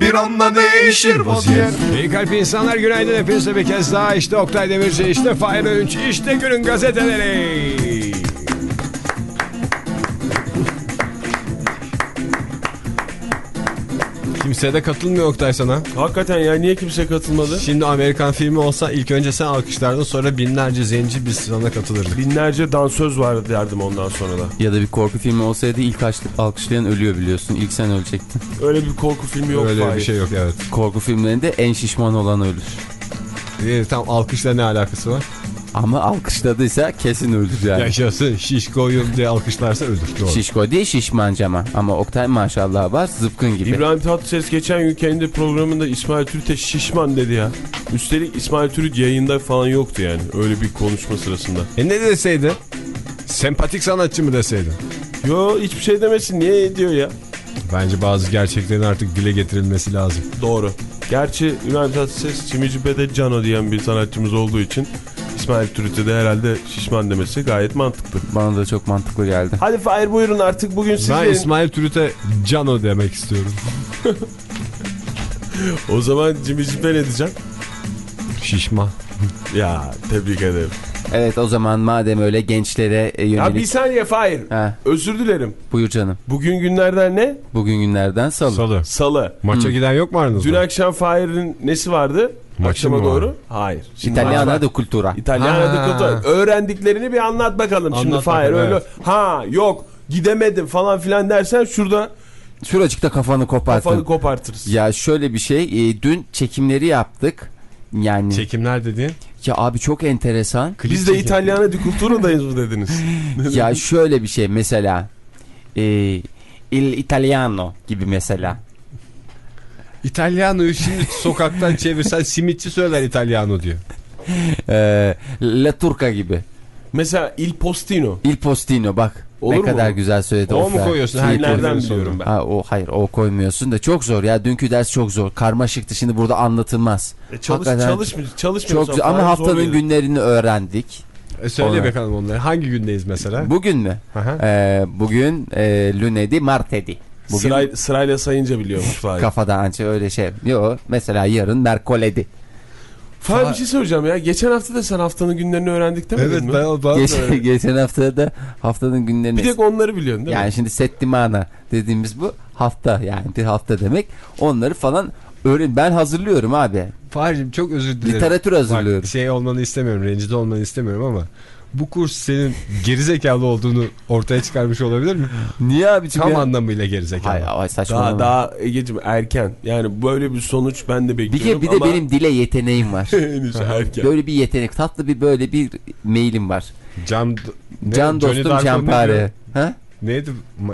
bir anda değişir vaziyet İyi kalp insanlar günaydın hepinize bir kez daha işte Oktay Demirci işte Fahir Öğünç işte günün gazeteleri. Kimse de katılmıyor Oktay sana. Hakikaten ya niye kimse katılmadı? Şimdi Amerikan filmi olsa ilk önce sen alkışlardın sonra binlerce zenci biz sana katılırdık. Binlerce dansöz var derdim ondan sonra da. Ya da bir korku filmi olsaydı ilk alkışlayan ölüyor biliyorsun. İlk sen ölecektin. Öyle bir korku filmi yok Öyle bir şey yok evet. Korku filmlerinde en şişman olan ölür. Ee, tam alkışla ne alakası var? Ama alkışladıysa kesin ölür yani. Yaşasın şişkoyum diye alkışlarsa ölür. Doğru. Şişko değil şişmancama. Ama Oktay maşallah var zıpkın gibi. İbrahim Tatlıses geçen gün kendi programında İsmail Türüt'e şişman dedi ya. Üstelik İsmail Türüt yayında falan yoktu yani. Öyle bir konuşma sırasında. E ne deseydi? Sempatik sanatçı mı deseydi? Yo hiçbir şey demesin. Niye diyor ya? Bence bazı gerçeklerin artık dile getirilmesi lazım. Doğru. Gerçi İbrahim Tatlıses Çimicipe'de Cano diyen bir sanatçımız olduğu için İsmail Türüt'e de herhalde şişman demesi gayet mantıklı. Bana da çok mantıklı geldi. Hadi Fahir buyurun artık bugün Ben sizlerin... İsmail Türüt'e Cano demek istiyorum. O zaman Cimicipe ne diyeceksin? Şişman. Ya tebrik ederim. Evet o zaman madem öyle gençlere e, Ya bir yönelik... saniye Fahir. Ha, Özür dilerim. buyur canım. Bugün günlerden ne? Bugün günlerden salı. Salı. Salı. Maça giden yok mu aranızda? Dün akşam Fahir'in nesi vardı? Akşama doğru. Hayır. Şimdi İtalyana da kultura. İtalyana da kötü. Öğrendiklerini bir anlat bakalım şimdi Anlat Fahir. bakalım, Öyle evet. ha yok gidemedim falan filan dersen şurada Şuracıkta kafanı kopartın. kafanı kopartırız. Ya şöyle bir şey. e, dün çekimleri yaptık. Yani Çekimler dediğin? ya abi çok enteresan. Biz de İtalyana di Cultura'dayız mı dediniz? ya şöyle bir şey mesela. E, il Italiano gibi mesela. İtalyano'yu şimdi sokaktan çevirsen simitçi söyler İtalyano diyor. E, La Turca gibi. Mesela Il Postino. Il Postino bak. Olur ne mu? kadar güzel söyledi. O mu koyuyorsun? Her kelimenin biliyorum ben. Ha, o hayır o koymuyorsun da çok zor ya dünkü ders çok zor karmaşıktı şimdi burada anlatılmaz E çalış, Hakikaten çalışmıyor, çalışmıyor. çok zor ama haftanın günlerini öğrendik E söyle Sonra- bakalım onları. Hangi gündeyiz mesela? bugün mü Aha. Ee, bugün e, lunedi martedi bugün Sıray, sırayla sayınca biliyormuş Fahir. kafada anca öyle şey yok mesela yarın merkoledi Fahir bir şey söyleyeceğim ya. Geçen hafta da sen haftanın günlerini öğrendik demedin Evet mi? ben, ben Geçen, geçen hafta da haftanın günlerini Bir tek onları biliyorsun değil yani mi? şimdi settimana dediğimiz bu hafta yani bir hafta demek onları falan öğren ben hazırlıyorum abi Fahir'cim çok özür dilerim. literatür hazırlıyorum Bak, şey olmanı istemiyorum, rencide olmanı istemiyorum ama bu kurs senin gerizekalı olduğunu ortaya çıkarmış olabilir mi? niye abi Tam anlamıyla gerizekalı. Hayır, ay saçmalama. Daha, daha Ege'cim erken. Yani böyle bir sonuç ben de Bir, bekliyorum de, bir de ama benim dile yeteneğim var. henüz erken. böyle bir yetenek, tatlı bir böyle bir mailim var. Can, ne? Can Johnny dostum Darko Can ne Pare. diyor? Ha? Neydi?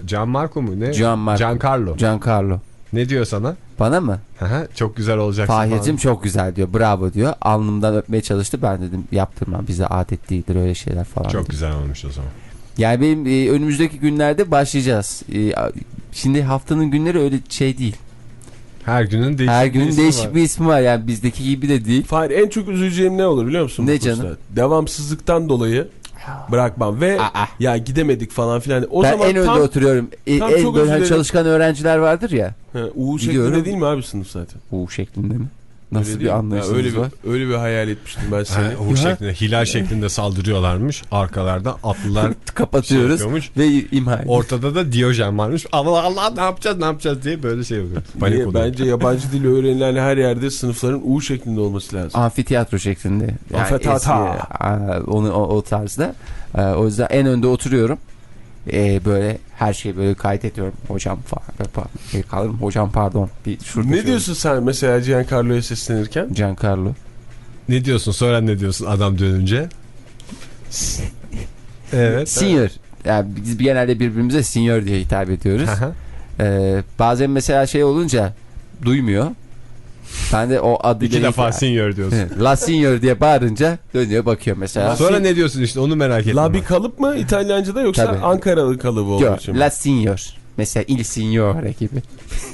Can Marco mu? Ne? Can Marco. Giancarlo. Giancarlo. Ne diyor sana? Bana mı? Aha, çok güzel olacaksın Fahir'cim çok güzel diyor. Bravo diyor. Alnımdan öpmeye çalıştı. Ben dedim yaptırma bize adet değildir öyle şeyler falan. Çok dedim. güzel olmuş o zaman. Yani benim e, önümüzdeki günlerde başlayacağız. E, şimdi haftanın günleri öyle şey değil. Her günün değişik Her bir günün ismi değişik var. bir ismi var. Yani bizdeki gibi de değil. Fahir en çok üzüleceğim ne olur biliyor musun? Ne canım? Devamsızlıktan dolayı bırakmam ve Aa. ya gidemedik falan filan. O ben zaman en önde tam oturuyorum. E, tam en böyle hani çalışkan öğrenciler vardır ya. He, U şeklinde değil mi abi sınıf zaten? U şeklinde mi? Nasıl Öyle bir anlayışınız Ya öyle var? bir, öyle bir hayal etmiştim ben seni. Ha, Uğur şeklinde, hilal şeklinde saldırıyorlarmış. Arkalardan atlılar Kapatıyoruz şey ve imha ediyoruz. Ortada da Diyojen varmış. Allah Allah ne yapacağız ne yapacağız diye böyle şey oluyor. Panik Niye? oluyor. Bence yabancı dil öğrenilen her yerde sınıfların U şeklinde olması lazım. Amfiteyatro şeklinde. Yani aa, onu o, o tarzda. Ee, o yüzden en önde oturuyorum. Ee, böyle her şeyi böyle kaydediyorum. Hocam fa- fa- e, kalırım. Hocam pardon. Bir şurada Ne şöyle- diyorsun sen mesela Giancarlo'ya seslenirken? Giancarlo. Ne diyorsun sonra ne diyorsun adam dönünce? Evet. Senior. Yani biz genelde birbirimize senior diye hitap ediyoruz. Ee, bazen mesela şey olunca duymuyor. Ben de o adı İki defa senior diyorsun. La Signor diye bağırınca dönüyor bakıyor mesela. Sonra ne diyorsun işte onu merak ettim. La bir kalıp mı İtalyanca'da yoksa Tabii. Ankaralı kalıbı olduğu için mi? La Signor. Mesela Il Signore gibi.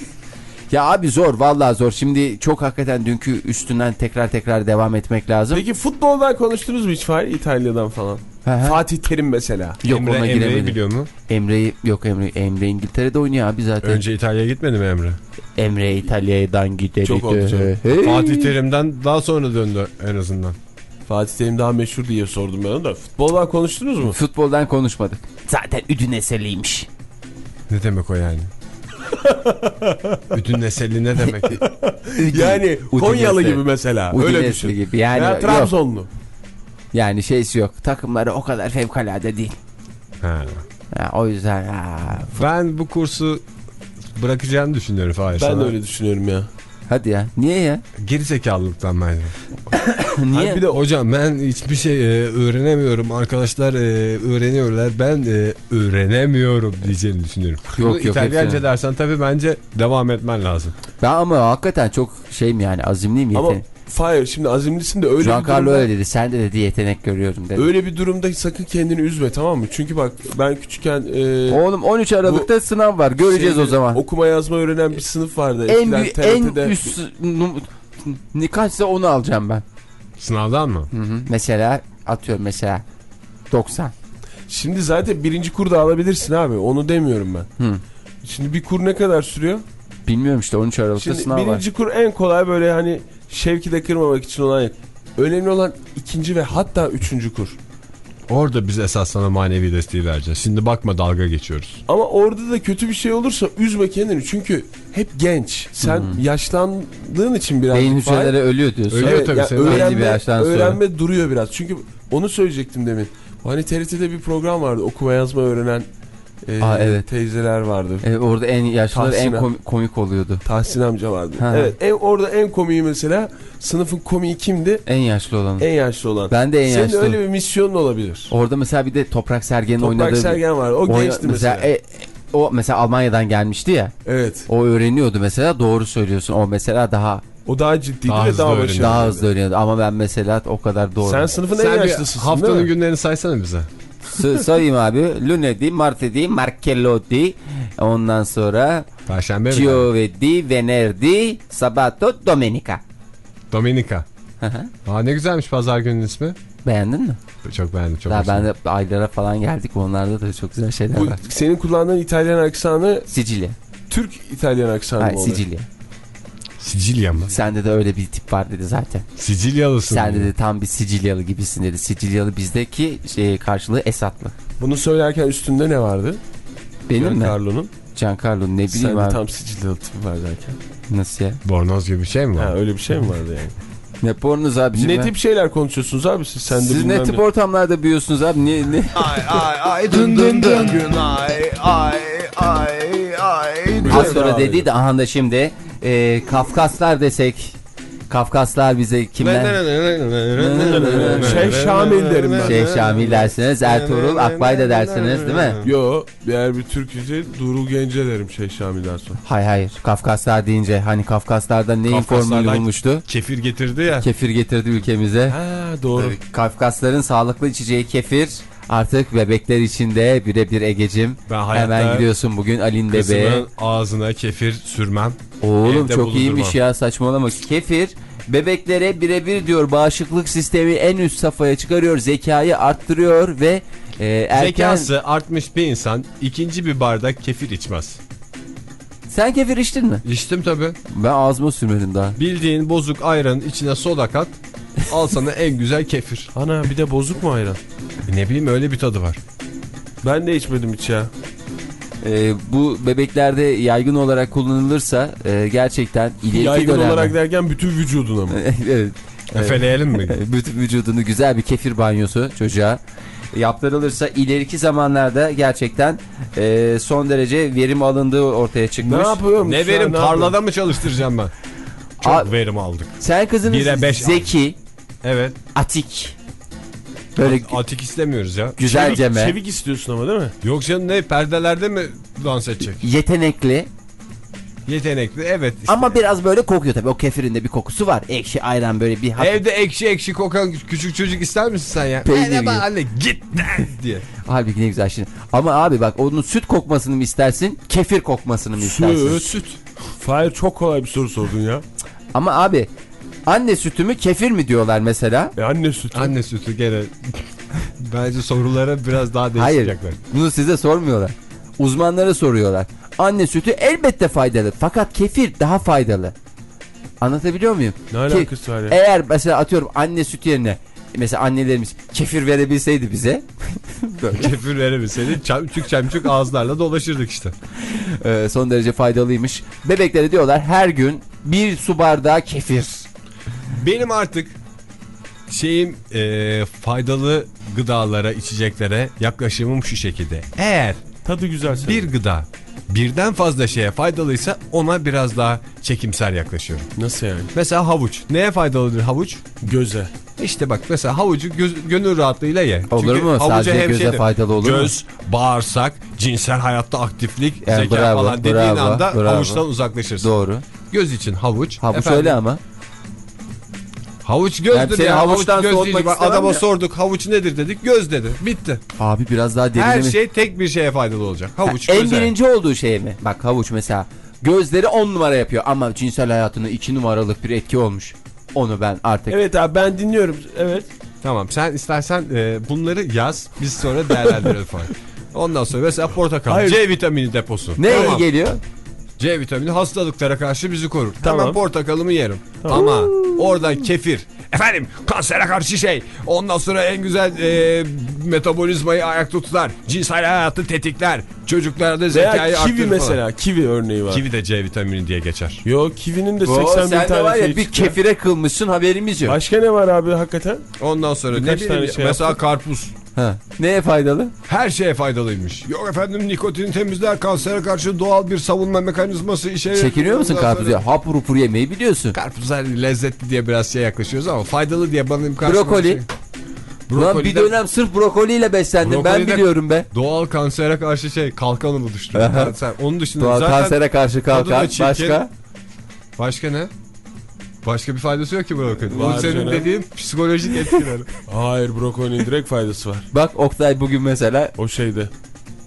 ya abi zor vallahi zor. Şimdi çok hakikaten dünkü üstünden tekrar tekrar devam etmek lazım. Peki futboldan konuştunuz mu hiç Fahir? İtalya'dan falan. Hı. Fatih Terim mesela. Yok Emre, ona Emre'yi giremedim. biliyor mu? Emre'yi yok Emre Emre İngiltere'de oynuyor abi zaten. Önce İtalya'ya gitmedi mi Emre? Emre İtalya'dan giderek. Çok oldu canım. Hey. Fatih Terim'den daha sonra döndü en azından. Fatih Terim daha meşhur diye sordum ben onu da. Futboldan konuştunuz mu? Futboldan konuşmadık. Zaten Üdüneseliymiş. Ne demek o yani? Bütün neselli ne demek? Yani Konyalı gibi mesela. Öyle Udinese düşün. gibi. Yani Veya yok. Yani şeysi yok. Takımları o kadar fevkalade değil. Ha. Ha, o yüzden ha, Ben bu kursu bırakacağını düşünüyorum Fahir Ben sana. de öyle düşünüyorum ya. hadi ya. Niye ya? Gerizekalılıktan bence. Niye? Hani bir de Hocam ben hiçbir şey e, öğrenemiyorum. Arkadaşlar e, öğreniyorlar. Ben e, öğrenemiyorum diyeceğini düşünüyorum. Yok, Bunu yok, İtalyanca hepsini. dersen tabii bence devam etmen lazım. Ben ama hakikaten çok şeyim yani azimliyim ama Fahir şimdi azimlisin de öyle bir Giancarlo durumda, öyle dedi. Sende dedi yetenek görüyorum dedi. öyle bir durumda sakın kendini üzme tamam mı? Çünkü bak ben küçükken e, Oğlum 13 Aralık'ta sınav var. Göreceğiz şeyde o zaman. Okuma yazma öğrenen bir sınıf vardı. en en üst kaçsa onu alacağım ben. Sınavdan mı? Hı hı. Mesela atıyorum mesela 90. Şimdi zaten birinci kurda alabilirsin abi. Onu demiyorum ben. Hı. Şimdi bir kur ne kadar sürüyor? Bilmiyorum işte 13 Aralık'ta Şimdi sınav var. birinci kur en kolay böyle hani şevki de kırmamak için olan önemli olan ikinci ve hatta üçüncü kur. Orada biz esas sana manevi desteği vereceğiz. Şimdi bakma dalga geçiyoruz. Ama orada da kötü bir şey olursa üzme kendini. Çünkü hep genç. Sen yaşlandığın için biraz. Beyin hücreleri ölüyor diyorsun. Ölüyor tabii ya bir öğrenme, yaştan sonra. öğrenme duruyor biraz. Çünkü onu söyleyecektim demin. Hani TRT'de bir program vardı. Okuma yazma öğrenen e, Aa, evet. teyzeler vardı. E, orada en yaşlılar en komik oluyordu. Tahsin amca vardı. Ha. Evet. En, orada en komiği mesela sınıfın komiği kimdi? En yaşlı olan. En yaşlı olan. Ben de en Senin yaşlı. öyle bir misyonun olabilir. Orada mesela bir de Toprak Sergen'in Toprak oynadığı... Sergen var. O gençti mesela. e, e, o mesela Almanya'dan gelmişti ya. Evet. O öğreniyordu mesela doğru söylüyorsun. O mesela daha O daha ciddiydi Daha ve daha başarılıydı. daha hızlı öğreniyordu. Ama ben mesela o kadar doğru. Sen sınıfın en Sen yaşlısısın değil haftanın mi? günlerini saysana bize. S- sayayım abi. Lunedì, martedì, mercoledì. Ondan sonra Perşembe mi? giovedì, venerdì, sabato, domenica. Dominika. Hı hı. Aa ne güzelmiş pazar günün ismi. Beğendin mi? Çok beğendim. Çok Daha hoşuma ben de aylara falan geldik. Onlarda da çok güzel şeyler Bu var. senin kullandığın İtalyan aksanı Sicilya. Türk İtalyan aksanı Hayır mı oluyor? Sicilya. Sicilya mı? Sende de öyle bir tip var dedi zaten. Sicilyalısın. Sen diyor. dedi tam bir Sicilyalı gibisin dedi. Sicilyalı bizdeki şey, karşılığı Esatlı. Bunu söylerken üstünde ne vardı? Benim mi? Giancarlo'nun. Giancarlo ne bileyim Sende abi. tam Sicilyalı tipi var derken. Nasıl ya? Bornoz gibi bir şey mi var? Ha, öyle bir şey mi vardı yani? Ne pornuz abicim ne ya? tip şeyler konuşuyorsunuz abi siz? Sen de Siz ne tip ortamlarda büyüyorsunuz abi? Ne, ne? Ay ay ay dın dın dın Günay ay ay ay dın Az sonra dedi de aha da şimdi e, Kafkaslar desek Kafkaslar bize kimler? Şeyh Şamil derim ben. Şeyh Şamil dersiniz, Ertuğrul Akbay da dersiniz değil mi? Yo eğer bir Türk ise Duru Gence derim şey Şamil'den sonra. Hayır hayır Kafkaslar deyince hani Kafkaslardan neyin formülü bulmuştu? Kefir getirdi ya. Kefir getirdi ülkemize. Ha doğru. Kafkasların sağlıklı içeceği kefir artık bebekler içinde birebir Egecim. Hemen gidiyorsun bugün Alin. Kızımın ağzına kefir sürmem. Oğlum evde çok iyiymiş bulundurmam. ya saçmalama. Kefir bebeklere birebir diyor bağışıklık sistemi en üst safhaya çıkarıyor. Zekayı arttırıyor ve e, erken... Zekası artmış bir insan ikinci bir bardak kefir içmez. Sen kefir içtin mi? İçtim tabi. Ben ağzıma sürmedim daha. Bildiğin bozuk ayranın içine soda kat. Al sana en güzel kefir. Ana bir de bozuk mu ayran? E Ne bileyim öyle bir tadı var. Ben de içmedim hiç ya. E, bu bebeklerde yaygın olarak kullanılırsa e, gerçekten ileriki Yaygın dönemde... olarak derken bütün vücuduna mı? evet. Efeleyelim mi? Bütün vücudunu güzel bir kefir banyosu çocuğa yaptırılırsa ileriki zamanlarda gerçekten e, son derece verim alındığı ortaya ne çıkmış. yapıyorum? ne şu an, verim ne tarlada mı çalıştıracağım ben? Çok A- verim aldık. Sen kızınız zeki, Evet. atik, Böyle Atik istemiyoruz ya. güzelce Çevik, mi? çevik istiyorsun ama değil mi? Yok canım ne perdelerde mi dans edecek? Yetenekli Yetenekli evet. işte. ama biraz böyle kokuyor tabii. O kefirin de bir kokusu var. Ekşi ayran böyle bir hafif. Evde ekşi ekşi kokan küçük çocuk ister misin sen ya? Peynir Merhaba gibi. anne git lan diye. Halbuki ne güzel şimdi. Ama abi bak onun süt kokmasını mı istersin? Kefir kokmasını mı istersin? Süt. Fahir çok kolay bir soru sordun ya. Ama abi anne sütü mü kefir mi diyorlar mesela? E anne sütü. Anne sütü gene. Bence sorulara biraz daha Hayır. değişecekler. Bunu size sormuyorlar. Uzmanlara soruyorlar. Anne sütü elbette faydalı fakat kefir daha faydalı. Anlatabiliyor muyum? Ne alakası var ya? Eğer mesela atıyorum anne sütü yerine mesela annelerimiz kefir verebilseydi bize böyle Kefir verebilseydi çamçuk çamçuk ağızlarla dolaşırdık işte. e, son derece faydalıymış. Bebeklere diyorlar her gün bir su bardağı kefir. Benim artık şeyim e, faydalı gıdalara, içeceklere yaklaşımım şu şekilde. Eğer Tadı güzel bir gıda birden fazla şeye faydalıysa ona biraz daha çekimser yaklaşıyorum. Nasıl yani? Mesela havuç. Neye faydalıdır havuç? Göze. İşte bak mesela havucu göz- gönül rahatlığıyla ye. Olur Çünkü mu? Sadece göze şeydir, faydalı olur mu? Göz, bağırsak, cinsel hayatta aktiflik, Yani zeka bravo, falan dediğin bravo, anda bravo. havuçtan uzaklaşırsın. Doğru. Göz için havuç. Havuç Efendim, öyle ama. Havuç Yani gözdür seni ya. havuçtan havuç göz soğutmak Adama ya. sorduk havuç nedir dedik göz dedi. Bitti. Abi biraz daha Her derinleme. şey tek bir şeye faydalı olacak. Havuç Ha, en birinci olduğu şey mi? Bak havuç mesela gözleri 10 numara yapıyor ama cinsel hayatına 2 numaralık bir etki olmuş. Onu ben artık Evet abi ben dinliyorum. Evet. Tamam sen istersen e, bunları yaz biz sonra değerlendirelim falan. Ondan sonra mesela portakal Hayır. C vitamini deposu. ne Tamam. geliyor? C vitamini hastalıklara karşı bizi korur. Tamam. Hemen portakalımı yerim. Ama oradan kefir. Efendim kansere karşı şey. Ondan sonra en güzel e, metabolizmayı ayakta tutar. Cinsel hayatı tetikler. Çocuklarda Veya zekayı kivi arttırır falan. mesela. Kivi örneği var. Kivi de C vitamini diye geçer. Yo kivinin de Oo, 80 bin sen de tane var ya şey bir çıktı. kefire kılmışsın haberimiz yok. Başka ne var abi hakikaten? Ondan sonra Birkaç ne bileyim şey mesela yaptık. karpuz. Ha. Neye faydalı? Her şeye faydalıymış. Yok efendim nikotin temizler kansere karşı doğal bir savunma mekanizması işe yarıyor. Çekiniyor musun Ondan karpuz sonra- ya? Hap rupur yemeyi biliyorsun. Karpuzlar lezzetli diye biraz şey yaklaşıyoruz ama faydalı diye benim karşıma Brokoli. şey- Ulan bir Brokolide dönem sırf brokoliyle beslendim ben biliyorum be. doğal kansere karşı şey kalkan oluşturuyor. Kanser. Onun dışında Doğal zaten kansere karşı kalkan başka. başka ne? Başka bir faydası yok ki brokoli. Var Bu senin canım. dediğin psikolojik etkileri. Hayır brokolinin direkt faydası var. Bak Oktay bugün mesela O şeyde.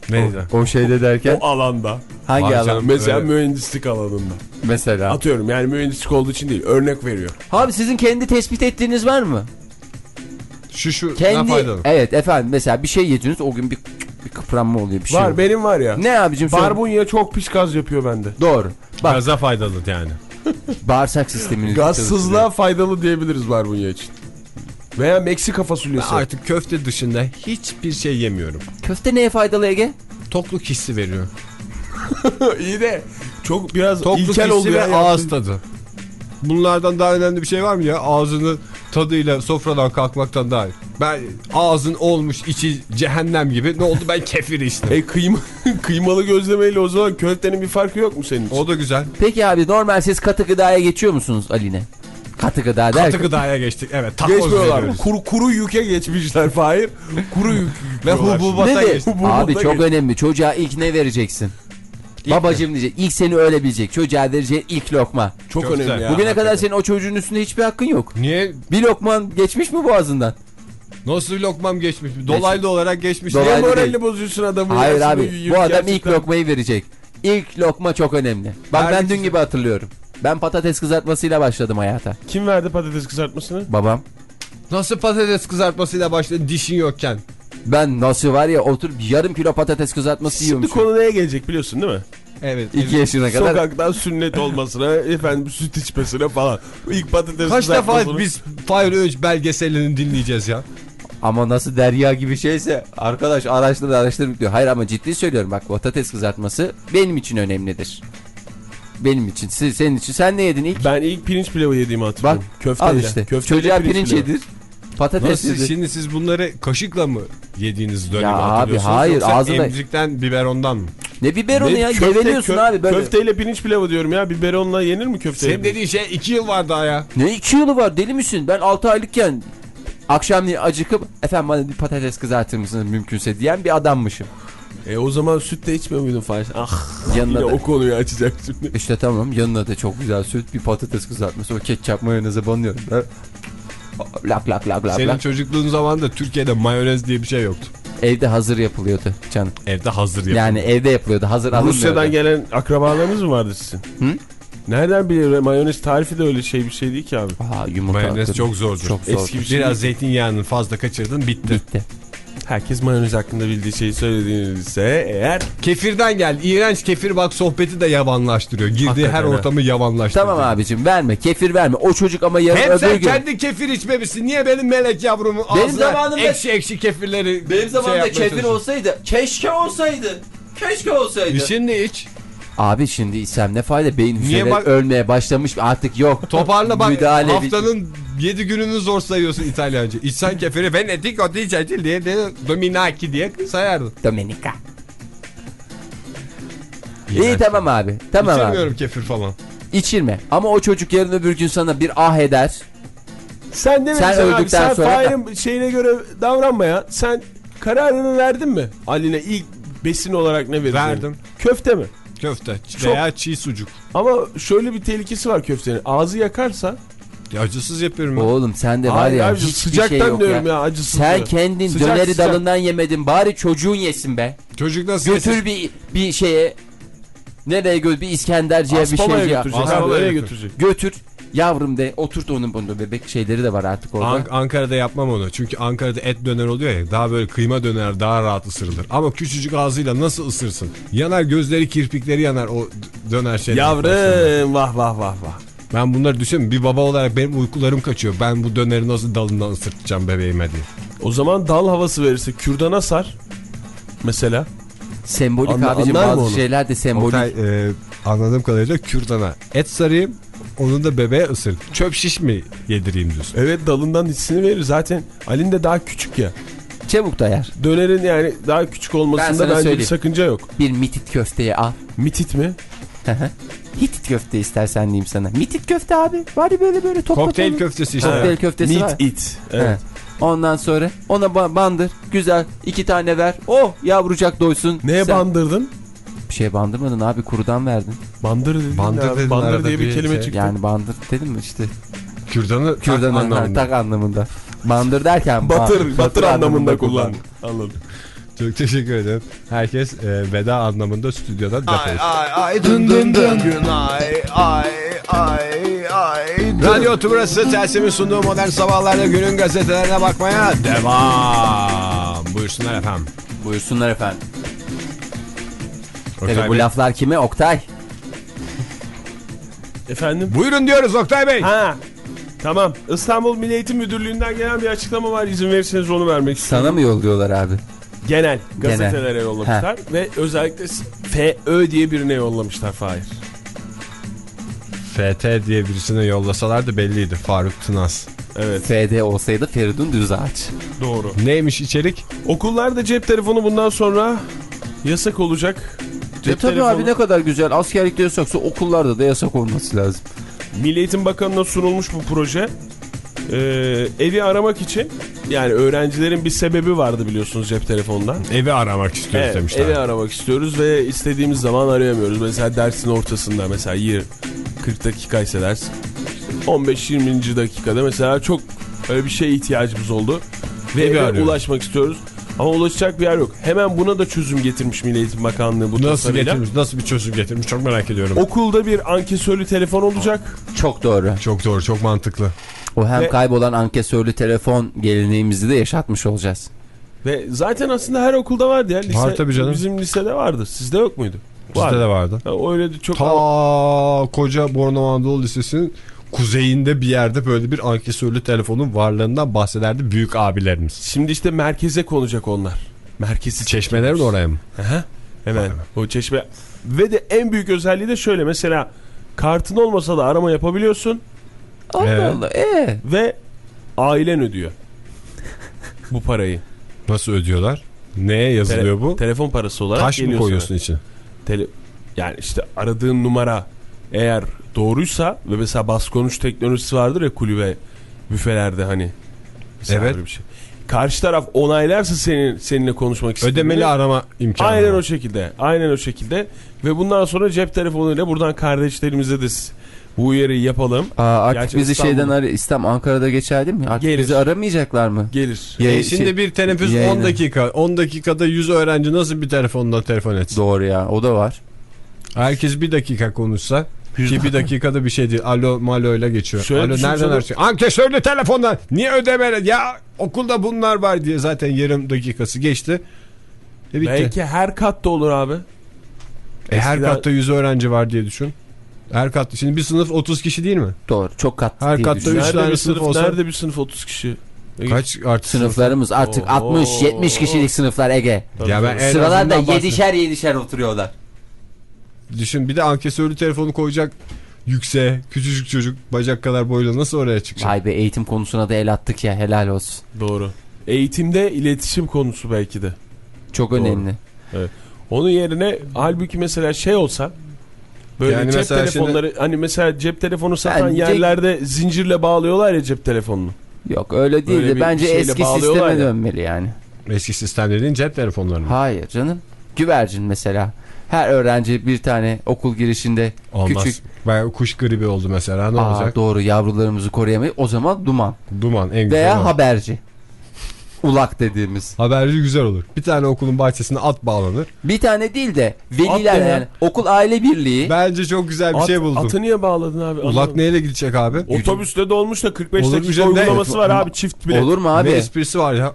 Neydi? o şeyde derken O alanda. hangi Vay alan canım. Mesela Öyle. mühendislik alanında. mesela? Atıyorum yani mühendislik olduğu için değil. Örnek veriyor. Abi sizin kendi tespit ettiğiniz var mı? Şu şu ne Kendi faydalı? Evet efendim mesela bir şey yediniz o gün bir, bir kıpranma oluyor bir şey. var oluyor. benim var ya. Ne abicim söyle. Barbunya çok pis gaz yapıyor bende. Doğru. Bak Gaza faydalı yani. Bağırsak sistemini Gazsızlığa faydalı diyebiliriz barbunya için. Veya Meksika Ben fasulyesi. artık köfte dışında hiçbir şey yemiyorum. Köfte neye faydalı Ege? Tokluk hissi veriyor. İyi de çok biraz Tokluk ilkel hissi oldu ve ağız tadı. Bunlardan daha önemli bir şey var mı ya? Ağzını tadıyla sofradan kalkmaktan daha iyi. Ben ağzın olmuş içi cehennem gibi. Ne oldu ben kefir içtim. E kıyma, kıymalı gözlemeyle o zaman köftenin bir farkı yok mu senin için? o da güzel. Peki abi normal siz katı gıdaya geçiyor musunuz Aline? Katı gıda Katı derken. gıdaya geçtik. Evet takoz Geçmiyorlar. Kuru, kuru yüke geçmişler Fahir. Kuru yük. Ve hububata Ne de? geçtik. Abi çok önemli. Çocuğa ilk ne vereceksin? İlk Babacım diyecek. İlk seni öyle bilecek. Çocuğa vereceğin ilk lokma. şimdi. Çok, Çok önemli güzel. ya. Bugüne kadar hakikaten. senin o çocuğun üstünde hiçbir hakkın yok. Niye? Bir lokman geçmiş mi boğazından? Nasıl bir lokmam geçmiş? Dolaylı olarak geçmiş. Dolaylı Niye değil. moralini bozuyorsun adamı? Hayır abi. Şimdi Bu adam ilk gerçekten- lokmayı verecek. İlk lokma çok önemli. Bak ben Vermek dün gibi hatırlıyorum. Ben patates kızartmasıyla başladım hayata. Kim verdi patates kızartmasını? Babam. Nasıl patates kızartmasıyla başladın dişin yokken? Ben nasıl var ya oturup yarım kilo patates kızartması Şimdi yiyormuşum. konu neye gelecek biliyorsun değil mi? Evet. İki yaşına kadar. Sokaktan sünnet olmasına, efendim süt içmesine falan. İlk patates Kaç defa biz Fahir Öğünç belgeselini dinleyeceğiz ya? Ama nasıl derya gibi şeyse arkadaş araştır araştır diyor. Hayır ama ciddi söylüyorum bak patates kızartması benim için önemlidir. Benim için. Siz, senin için. Sen ne yedin ilk? Ben ilk pirinç pilavı yediğimi hatırlıyorum. Bak Köfteyle. al işte. Köfteyle Çocuğa pirinç, pilavı. yedir. Patates Nasıl yedir. şimdi siz bunları kaşıkla mı yediğiniz dönemi Ya abi, hatırlıyorsunuz? hayır, Yoksa ağzına- emzikten biberondan mı? Ne biberonu Ne? ya? Köfte- Geveliyorsun kö- abi böyle. Köfteyle pirinç pilavı diyorum ya. Biberonla yenir mi köfteyle? Senin dediğin şey iki yıl var daha ya. Ne iki yılı var deli misin? Ben 6 aylıkken Akşamleyin acıkıp efendim bana bir patates kızartır mısınız mümkünse diyen bir adammışım. E o zaman süt de içmiyor muydun Fahir? Ah Yanına yine da. o konuyu açacak şimdi. İşte tamam yanına da çok güzel süt bir patates kızartması o ketçap mayoneze banıyorum. Ben- Lak lak lak lak Senin lak. çocukluğun zamanında Türkiye'de mayonez diye bir şey yoktu. Evde hazır yapılıyordu canım. Evde hazır yapılıyor. Yani evde yapılıyordu hazır alınmıyordu. Rusya'dan gelen akrabalarınız mı vardı sizin? Hı? Nereden biliyor? Mayonez tarifi de öyle şey bir şey değil ki abi. Aa, yumurta Mayonez çok zordur. Çok zor. Eski bir şey Biraz zeytinyağını fazla kaçırdın bitti. Bitti. Herkes mayonez hakkında bildiği şeyi söylediğinizse eğer Kefirden gel. İğrenç kefir bak sohbeti de yavanlaştırıyor. Girdiği Hakikaten her ortamı yavanlaştırıyor. Tamam abicim verme kefir verme. O çocuk ama yarın Hem öbür sen gün. kendi kefir içmemişsin. Niye benim melek yavrumu Benim ağzına zamanımda- ekşi ekşi kefirleri Benim şey zamanımda yapmaya kefir olsaydı. Keşke olsaydı. Keşke olsaydı. Şimdi iç. Abi şimdi içsem ne fayda? Beyin hücreleri ölmeye başlamış artık yok. Toparla bak Müdahale haftanın 7 gününü zor sayıyorsun İtalyanca. İçsen kefiri Venedico diyecekti diye de Dominaki diye sayardın. Dominika. İyi tamam abi. Tamam abi. İçemiyorum kefir falan. İçirme. Ama o çocuk yarın öbür gün sana bir ah eder. sen de Sen öldükten sen sonra- Fahir'in şeyine göre davranma ya. Sen kararını verdin mi? Ali'ne ilk besin olarak ne vereceksin? Verdim. Köfte mi? Köfte Çok- veya çiğ sucuk. Ama şöyle bir tehlikesi var köftenin. Ağzı yakarsa Ya acısız yapıyorum ben. Oğlum sende var Hayır ya hiçbir sıcaktan şey yok diyorum ya. ya, acısız Sen diyor. kendin Sıcak, döneri sıcak. dalından yemedin. Bari çocuğun yesin be. Çocuk nasıl Götür yesin? bir bir şeye nereye götür bir İskenderciye bir şey götürecek. Aspava'ya götürecek? götür. Yavrum de oturt onun bunu bebek şeyleri de var artık orada. An- Ankara'da yapmam onu. Çünkü Ankara'da et döner oluyor ya. Daha böyle kıyma döner daha rahat ısırılır. Ama küçücük ağzıyla nasıl ısırsın? Yanar gözleri kirpikleri yanar o döner şeyler. Yavrum vah vah vah vah. Ben bunları düşünüyorum. Bir baba olarak benim uykularım kaçıyor. Ben bu döneri nasıl dalından ısırtacağım bebeğime diye. O zaman dal havası verirse kürdana sar. Mesela. Sembolik Anla- abicim bazı onu? şeyler de sembolik. Oktay, e, anladığım kadarıyla kürdana et sarayım. Onu da bebeğe ısır. Çöp şiş mi yedireyim diyorsun. Evet dalından hissini verir. Zaten Ali'nin de daha küçük ya. Çabuk dayar. Dönerin yani daha küçük Ben olmasında sana bence bir söyleyeyim. sakınca yok. Bir mitit köfteye al. Mitit mi? Hitit köfte istersen diyeyim sana. Mitit köfte abi. Var ya böyle böyle top Kokteyl köftesi işte. Kokteyl köftesi var. Meat it. Evet. Ondan sonra ona ba- bandır. Güzel. iki tane ver. Oh yavrucak doysun. Neye Sen- bandırdın? Bir şey bandırmadın abi kurudan verdin. Bandır dedin. Bandır ya. dedin Bandır diye bir, bir kelime şey. çıktı. Yani bandır dedim mi işte. Kürdanı Kürdan tak anlamında. anlamında. Tak anlamında. Bandır derken ba- Batır, batır, anlamında kullan. Anladım. Çok teşekkür ederim. Herkes e, veda anlamında stüdyodan defol. Ay ay dın dın dın Günay ay ay ay dın. Radyo Tümrüt'ü Telsim'in sunduğu modern sabahlarda günün gazetelerine bakmaya devam. Buyursunlar efendim. Buyursunlar efendim. Oktay Tabii bu Bey. laflar kime? Oktay. Efendim? Buyurun diyoruz Oktay Bey. Ha. Tamam. İstanbul Milli Eğitim Müdürlüğü'nden gelen bir açıklama var. İzin verirseniz onu vermek istiyorum. Sana mı yolluyorlar abi? Genel gazetelere yollamışlar. Ha. Ve özellikle FÖ diye birine yollamışlar Fahir. FT diye birisine yollasalardı belliydi. Faruk Tınaz. Evet. FD olsaydı Feridun Düzağaç. Doğru. Neymiş içerik? Okullarda cep telefonu bundan sonra yasak olacak. E Cep tabii telefonu abi ne kadar güzel. Askerlikte yasaksa okullarda da yasak olması lazım. Milli Eğitim Bakanı'na sunulmuş bu proje. Ee, evi aramak için yani öğrencilerin bir sebebi vardı biliyorsunuz cep telefonundan. Evi aramak istiyoruz Evet, demişler. evi aramak istiyoruz ve istediğimiz zaman arayamıyoruz. Mesela dersin ortasında mesela 20, 40 dakikaysa ders 15-20. dakikada mesela çok öyle bir şeye ihtiyacımız oldu. Ve Evi eve ulaşmak istiyoruz. Ama ulaşacak bir yer yok. Hemen buna da çözüm getirmiş Milli Eğitim Bakanlığı bu Nasıl tasarıyla. getirmiş, nasıl bir çözüm getirmiş çok merak ediyorum. Okulda bir ankesörlü telefon olacak. Çok doğru. Çok doğru, çok mantıklı. O hem Ve- kaybolan ankesörlü telefon geleneğimizi de yaşatmış olacağız. Ve zaten aslında her okulda vardı ya. Lise, Var tabii canım. Bizim lisede vardı. Sizde yok muydu? Bizde de vardı. Ha, öyle de çok Ta koca Bornova Anadolu Lisesi'nin kuzeyinde bir yerde böyle bir ankesörlü telefonun varlığından bahsederdi büyük abilerimiz. Şimdi işte merkeze konacak onlar. Merkezi Çeşmelerin oraya mı? Aha, hemen o çeşme. Ve de en büyük özelliği de şöyle mesela kartın olmasa da arama yapabiliyorsun Allah Evet. Allah. Ee, ve ailen ödüyor. bu parayı. Nasıl ödüyorlar? Neye yazılıyor Tele- bu? Telefon parası olarak Taş mı koyuyorsun sana. içine? Tele- yani işte aradığın numara eğer doğruysa ve mesela bas konuş teknolojisi vardır ya kulübe büfelerde hani Evet. böyle bir şey. Karşı taraf onaylarsa senin seninle konuşmak istediğini. Ödemeli arama imkanı. Aynen var. o şekilde. Aynen o şekilde. Ve bundan sonra cep telefonuyla buradan kardeşlerimize de bu uyarıyı yapalım. Aa, artık Gerçi bizi İstanbul- şeyden ara İslam Ankara'da geçer değil mi? Artık Gelir. bizi aramayacaklar mı? Gelir. Ya- E şimdi şey- bir teneffüs yayını. 10 dakika. 10 dakikada 100 öğrenci nasıl bir telefonla telefon etsin? Doğru ya o da var. Herkes bir dakika konuşsa ki bir dakikada bir şey değil. Alo malo ile geçiyor. Şöyle Alo nereden düşünsene. açıyor? Ankesörlü telefonlar. Niye ödemeli? Ya okulda bunlar var diye zaten yarım dakikası geçti. E bitti. Belki her katta olur abi. E, her eskiden- katta 100 öğrenci var diye düşün. Her katta. Şimdi bir sınıf 30 kişi değil mi? Doğru. Çok katlı Her katta düşünüyorum. üç Nerede tane bir sınıf sınıf, olsa- nerede bir sınıf 30 kişi? Kaç artı sınıf? Sınıflarımız artık Oo. 60-70 kişilik sınıflar Ege. Ya ben en Sıralarda yedişer yedişer oturuyorlar. Düşün bir de ankesörlü telefonu koyacak yükseğe küçücük çocuk bacak kadar boylu nasıl oraya çıkacak? Vay be eğitim konusuna da el attık ya helal olsun. Doğru. Eğitimde iletişim konusu belki de. Çok Doğru. önemli. Onun yerine halbuki mesela şey olsa böyle Yani cep telefonları hani mesela cep telefonu satan Bence- yerlerde zincirle bağlıyorlar ya cep telefonunu. Yok öyle değil de bence eski sisteme ya. dönmeli yani. Eski sistem dediğin cep telefonları mı? Hayır canım. Güvercin mesela. Her öğrenci bir tane okul girişinde Olmaz. küçük. Bayağı kuş gribi oldu mesela ne Aa, olacak? doğru yavrularımızı koruyamayız. O zaman duman. Duman en güzel Veya o. haberci. Ulak dediğimiz. Haberci güzel olur. Bir tane okulun bahçesine at bağlanır. Bir tane değil de veliler ne ya? yani okul aile birliği. Bence çok güzel bir At- şey buldum. Atı niye bağladın abi? Ulak neyle gidecek abi? Otobüste dolmuş da 45 Olur dakika? Ne? uygulaması var abi çift bile. Olur mu Ne abi? esprisi var ya?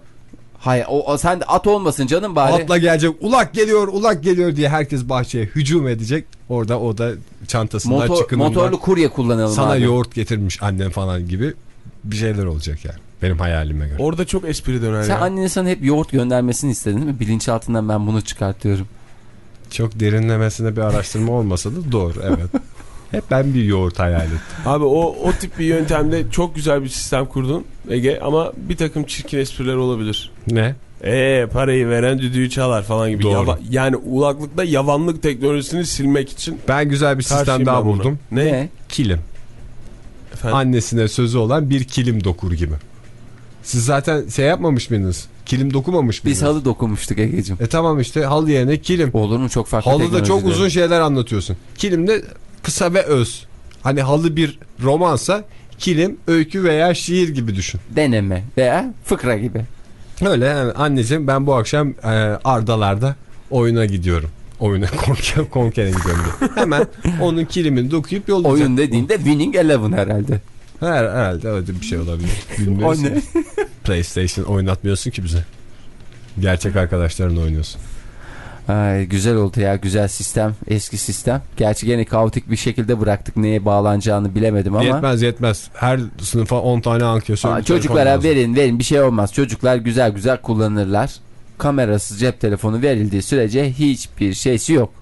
Hayır o, o sen de at olmasın canım bari. Atla gelecek. Ulak geliyor, ulak geliyor diye herkes bahçeye hücum edecek. Orada o da çantasından Motor, çıkınından motorlu kurye kullanalım sana abi. yoğurt getirmiş annem falan gibi bir şeyler olacak yani. Benim hayalime göre. Orada çok espri döner Sen ya. annenin sana hep yoğurt göndermesini istedin değil mi? Bilinçaltından ben bunu çıkartıyorum. Çok derinlemesine bir araştırma olmasa da doğru evet. Hep ben bir yoğurt hayal ettim. Abi o o tip bir yöntemde çok güzel bir sistem kurdun Ege ama bir takım çirkin espriler olabilir. Ne? Eee parayı veren düdüğü çalar falan gibi. Doğru. Yava- yani ulaklıkta yavanlık teknolojisini silmek için Ben güzel bir sistem daha buldum. Ne? Ne? Kilim. Efendim? Annesine sözü olan bir kilim dokur gibi. Siz zaten şey yapmamış mıydınız? Kilim dokumamış mıydınız? Biz halı dokunmuştuk Ege'cim. E tamam işte halı yerine kilim. Olur mu çok farklı Halıda çok uzun şeyler anlatıyorsun. Kilimde kısa ve öz. Hani halı bir romansa kilim öykü veya şiir gibi düşün. Deneme veya fıkra gibi. Öyle yani anneciğim ben bu akşam e, Ardalar'da oyuna gidiyorum. Oyuna konken, konkene gidiyorum diye. Hemen onun kilimini dokuyup yollayacak. Oyun dediğinde Winning Eleven herhalde. Her, herhalde öyle bir şey olabilir. O ne? PlayStation oynatmıyorsun ki bize. Gerçek arkadaşlarınla oynuyorsun. Ay, güzel oldu ya güzel sistem eski sistem. Gerçi gene kaotik bir şekilde bıraktık neye bağlanacağını bilemedim ama. Yetmez yetmez. Her sınıfa 10 tane ankesör. Çocuklara verin verin bir şey olmaz. Çocuklar güzel güzel kullanırlar. Kamerasız cep telefonu verildiği sürece hiçbir şeysi yok.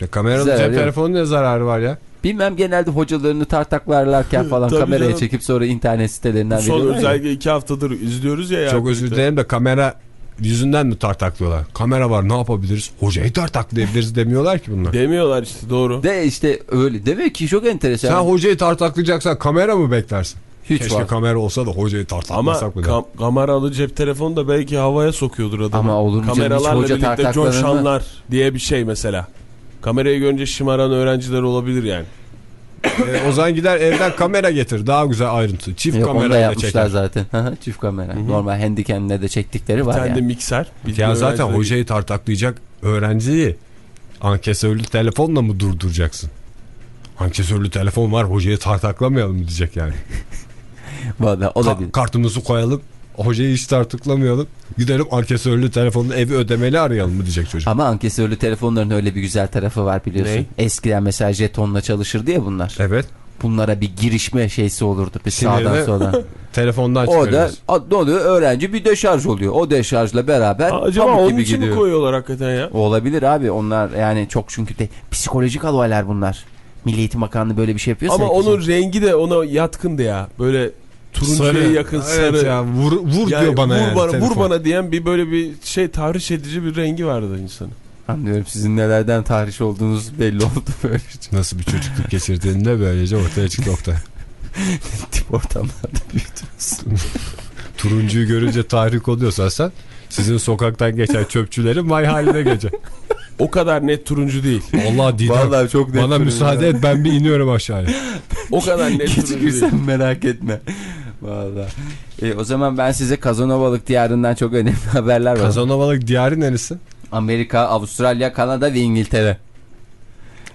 Ya kameralı Zararı cep telefonu ne zararı var ya? Bilmem genelde hocalarını tartaklarlarken falan kameraya canım. çekip sonra internet sitelerinden Son veriyorlar. ya. özellikle iki haftadır izliyoruz ya. Çok özür dilerim de kamera yüzünden mi tartaklıyorlar? Kamera var ne yapabiliriz? Hocayı tartaklayabiliriz demiyorlar ki bunlar. Demiyorlar işte doğru. De işte öyle. Demek ki çok enteresan. Sen hocayı tartaklayacaksan kamera mı beklersin? Hiç Keşke var. kamera olsa da hocayı Ama tartaklasak mı? kam kameralı cep telefonu da belki havaya sokuyordur adamı. Ama olur mu canım, Kameralarla hoca birlikte coşanlar diye bir şey mesela. Kamerayı görünce şımaran öğrenciler olabilir yani. E, o zaman gider evden kamera getir. Daha güzel ayrıntı. Çift Yok onu da kamerayla yapmışlar çeker. zaten. Hı hı, Çift kamera. Normal handicam'le de çektikleri var Bir tane yani. de mikser. Bir Ya zaten hocayı tartaklayacak öğrenciyi ankesörlü telefonla mı durduracaksın? Ankesörlü telefon var hocayı tartaklamayalım diyecek yani. Vallahi Ka- olabilir. kartımızı koyalım hocayı hiç tartaklamayalım. Gidelim ankesörlü telefonla evi ödemeli arayalım mı diyecek çocuk. Ama ankesörlü telefonların öyle bir güzel tarafı var biliyorsun. Ne? Eskiden mesela jetonla çalışırdı ya bunlar. Evet. Bunlara bir girişme şeysi olurdu. Bir Sinirli. sağdan soldan. Telefondan o da ne oluyor? Öğrenci bir deşarj oluyor. O deşarjla beraber Acaba onun gibi için mi koyuyorlar hakikaten ya? Olabilir abi onlar yani çok çünkü de psikolojik olaylar bunlar. Milli Eğitim Bakanlığı böyle bir şey yapıyorsa. Ama herkesin- onun rengi de ona yatkındı ya. Böyle turuncuya yakın Evet sarı. ya vur, vur Yani diyor bana vur yani bana, telefon. vur bana diyen bir böyle bir şey tahriş edici bir rengi vardı insanın. Anlıyorum sizin nelerden tahriş olduğunuz belli oldu böyle Nasıl bir çocukluk geçirdiğinde böylece ortaya çıktı Oktay. tip ortamlarda büyüdünüz. Turuncuyu görünce tahrik oluyorsan sen sizin sokaktan geçen çöpçülerin vay haline gece. O kadar net turuncu değil. Allah Didem Vallahi çok net bana turuncu müsaade et ben bir iniyorum aşağıya. O kadar net turuncu Küçük değil. sen merak etme. Vallahi. E, o zaman ben size Kazanovalık diyarından çok önemli haberler var. Kazanovalık diyarı neresi? Amerika, Avustralya, Kanada ve İngiltere.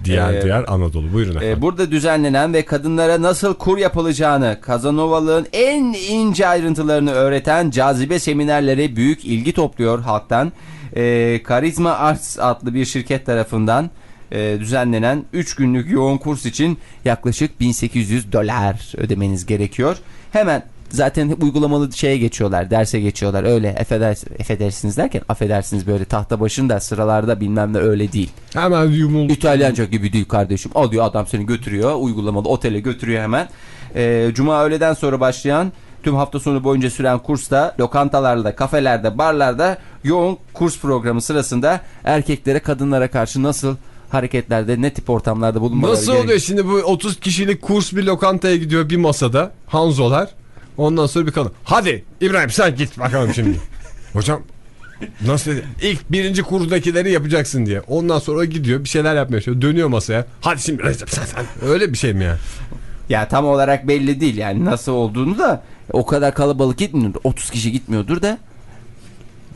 Diğer Ee, diğer Anadolu buyurun efendim. E, burada düzenlenen ve kadınlara nasıl kur yapılacağını, Kazanovalık'ın en ince ayrıntılarını öğreten cazibe seminerleri büyük ilgi topluyor halktan. E, Karizma Arts adlı bir şirket tarafından e, düzenlenen 3 günlük yoğun kurs için yaklaşık 1800 dolar ödemeniz gerekiyor. Hemen zaten uygulamalı şeye geçiyorlar, derse geçiyorlar. Öyle affeders, affedersiniz derken affedersiniz böyle tahta başında sıralarda bilmem ne öyle değil. Hemen yumul. İtalyanca gibi değil kardeşim. Alıyor adam seni götürüyor. Uygulamalı otele götürüyor hemen. Ee, Cuma öğleden sonra başlayan tüm hafta sonu boyunca süren kursta lokantalarda, kafelerde, barlarda yoğun kurs programı sırasında erkeklere, kadınlara karşı nasıl hareketlerde, ne tip ortamlarda bulunmaları Nasıl gerek- oluyor şimdi bu 30 kişilik kurs bir lokantaya gidiyor bir masada Hanzolar. Ondan sonra bir kadın. Hadi İbrahim sen git bakalım şimdi. Hocam nasıl dedi? İlk birinci kurdakileri yapacaksın diye. Ondan sonra gidiyor bir şeyler yapmaya çalışıyor. Dönüyor masaya. Hadi şimdi Recep sen sen. Öyle bir şey mi ya? Ya tam olarak belli değil yani nasıl olduğunu da o kadar kalabalık gitmiyordur. 30 kişi gitmiyordur da.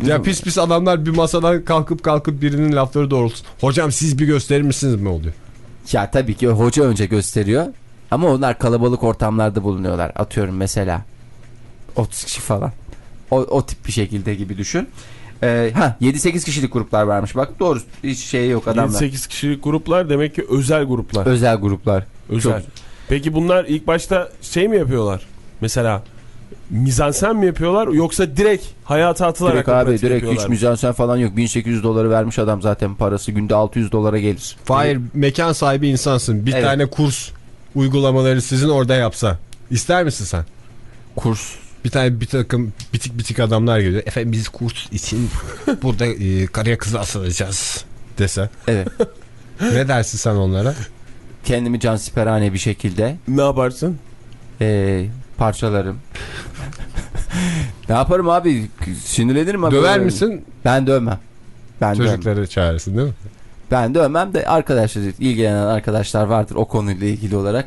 Ya pis pis adamlar bir masadan kalkıp kalkıp birinin lafları doğrultsun. Hocam siz bir gösterir misiniz mi oluyor? Ya tabii ki hoca önce gösteriyor. Ama onlar kalabalık ortamlarda bulunuyorlar. Atıyorum mesela 30 kişi falan. O, o tip bir şekilde gibi düşün. Ee, ha 7-8 kişilik gruplar varmış. Bak doğru hiç şey yok adamlar. 8 kişilik gruplar demek ki özel gruplar. Özel gruplar. özel. Çok- Peki bunlar ilk başta şey mi yapıyorlar? Mesela mizansen mi yapıyorlar yoksa direkt hayata atılarak Direkt abi direkt hiç müzansen falan yok. 1800 doları vermiş adam zaten parası günde 600 dolara gelir. Fahir mekan sahibi insansın. Bir Evet. tane kurs uygulamaları sizin orada yapsa. İster misin sen? Kurs. Bir tane bir takım bitik bitik adamlar geliyor. Efendim biz kurs için burada e, karıya kıza asılacağız dese. Evet. Ne dersin sen onlara? Kendimi cansiperhane bir şekilde Ne yaparsın? ee, parçalarım. ne yaparım abi? Sinirlenirim abi. Döver misin? Ben dövmem. Ben dövmem. Çocukları çağırırsın değil mi? Ben dövmem de arkadaşlar ilgilenen arkadaşlar vardır o konuyla ilgili olarak.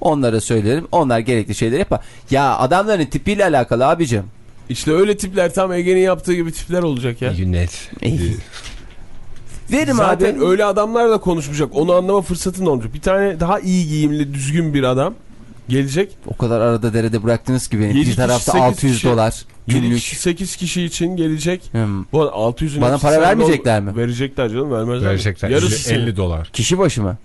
Onlara söylerim. Onlar gerekli şeyleri yapar. Ya adamların tipiyle alakalı abicim. İşte öyle tipler tam Ege'nin yaptığı gibi tipler olacak ya. Yönet. Verim Zaten abi. öyle adamlarla konuşmayacak. Onu anlama fırsatın olacak. Bir tane daha iyi giyimli, düzgün bir adam gelecek. O kadar arada derede bıraktınız ki beni. Yedi Bir tarafta sekiz 600 kişi. dolar. Günlük. 8 kişi için gelecek. Hmm. Bu arada 600'ün Bana para vermeyecekler mi? Verecekler canım vermezler. mi? Verecekler. Yarısı 50, senin. 50 dolar. Kişi başı mı?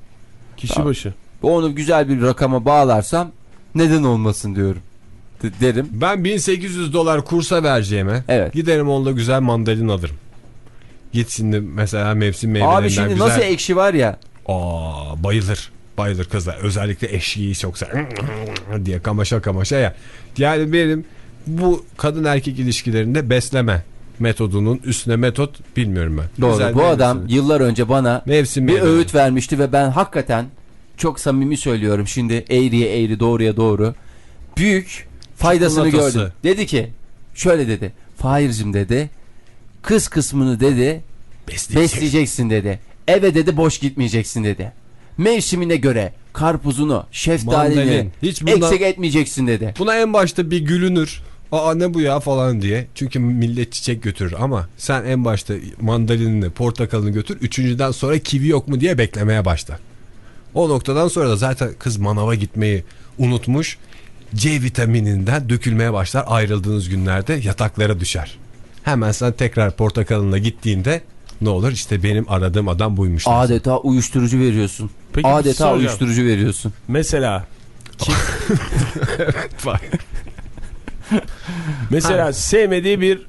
Kişi başı. Onu güzel bir rakama bağlarsam neden olmasın diyorum. Derim. Ben 1800 dolar kursa vereceğime Evet. giderim onunla güzel mandalin alırım. Git şimdi mesela mevsim meyvelerinden Abi şimdi güzel. nasıl ekşi var ya. Aa, bayılır. Bayılır kızlar. Özellikle eşiği çok sever. diye kamaşa kamaşa ya. Yani benim bu kadın erkek ilişkilerinde besleme metodunun üstüne metot bilmiyorum ben. Doğru. Güzel Bu adam yıllar önce bana mevsim bir meyveleri. öğüt vermişti ve ben hakikaten çok samimi söylüyorum şimdi eğriye eğri doğruya doğru büyük faydasını Çikolatası. gördüm. Dedi ki şöyle dedi Fahir'cim dedi kız kısmını dedi besleyeceksin dedi. Eve dedi boş gitmeyeceksin dedi. Mevsimine göre karpuzunu, şeftalini Mandalin. Hiç bundan- eksik etmeyeceksin dedi. Buna en başta bir gülünür. Aa ne bu ya falan diye. Çünkü millet çiçek götürür ama sen en başta mandalinini, portakalını götür. Üçüncüden sonra kivi yok mu diye beklemeye başla. O noktadan sonra da zaten kız manava gitmeyi unutmuş. C vitamininden dökülmeye başlar ayrıldığınız günlerde yataklara düşer. Hemen sen tekrar portakalınla gittiğinde ne olur işte benim aradığım adam buymuş. Adeta uyuşturucu veriyorsun. Peki bir şey Adeta uyuşturucu veriyorsun. Mesela mesela sevmediği bir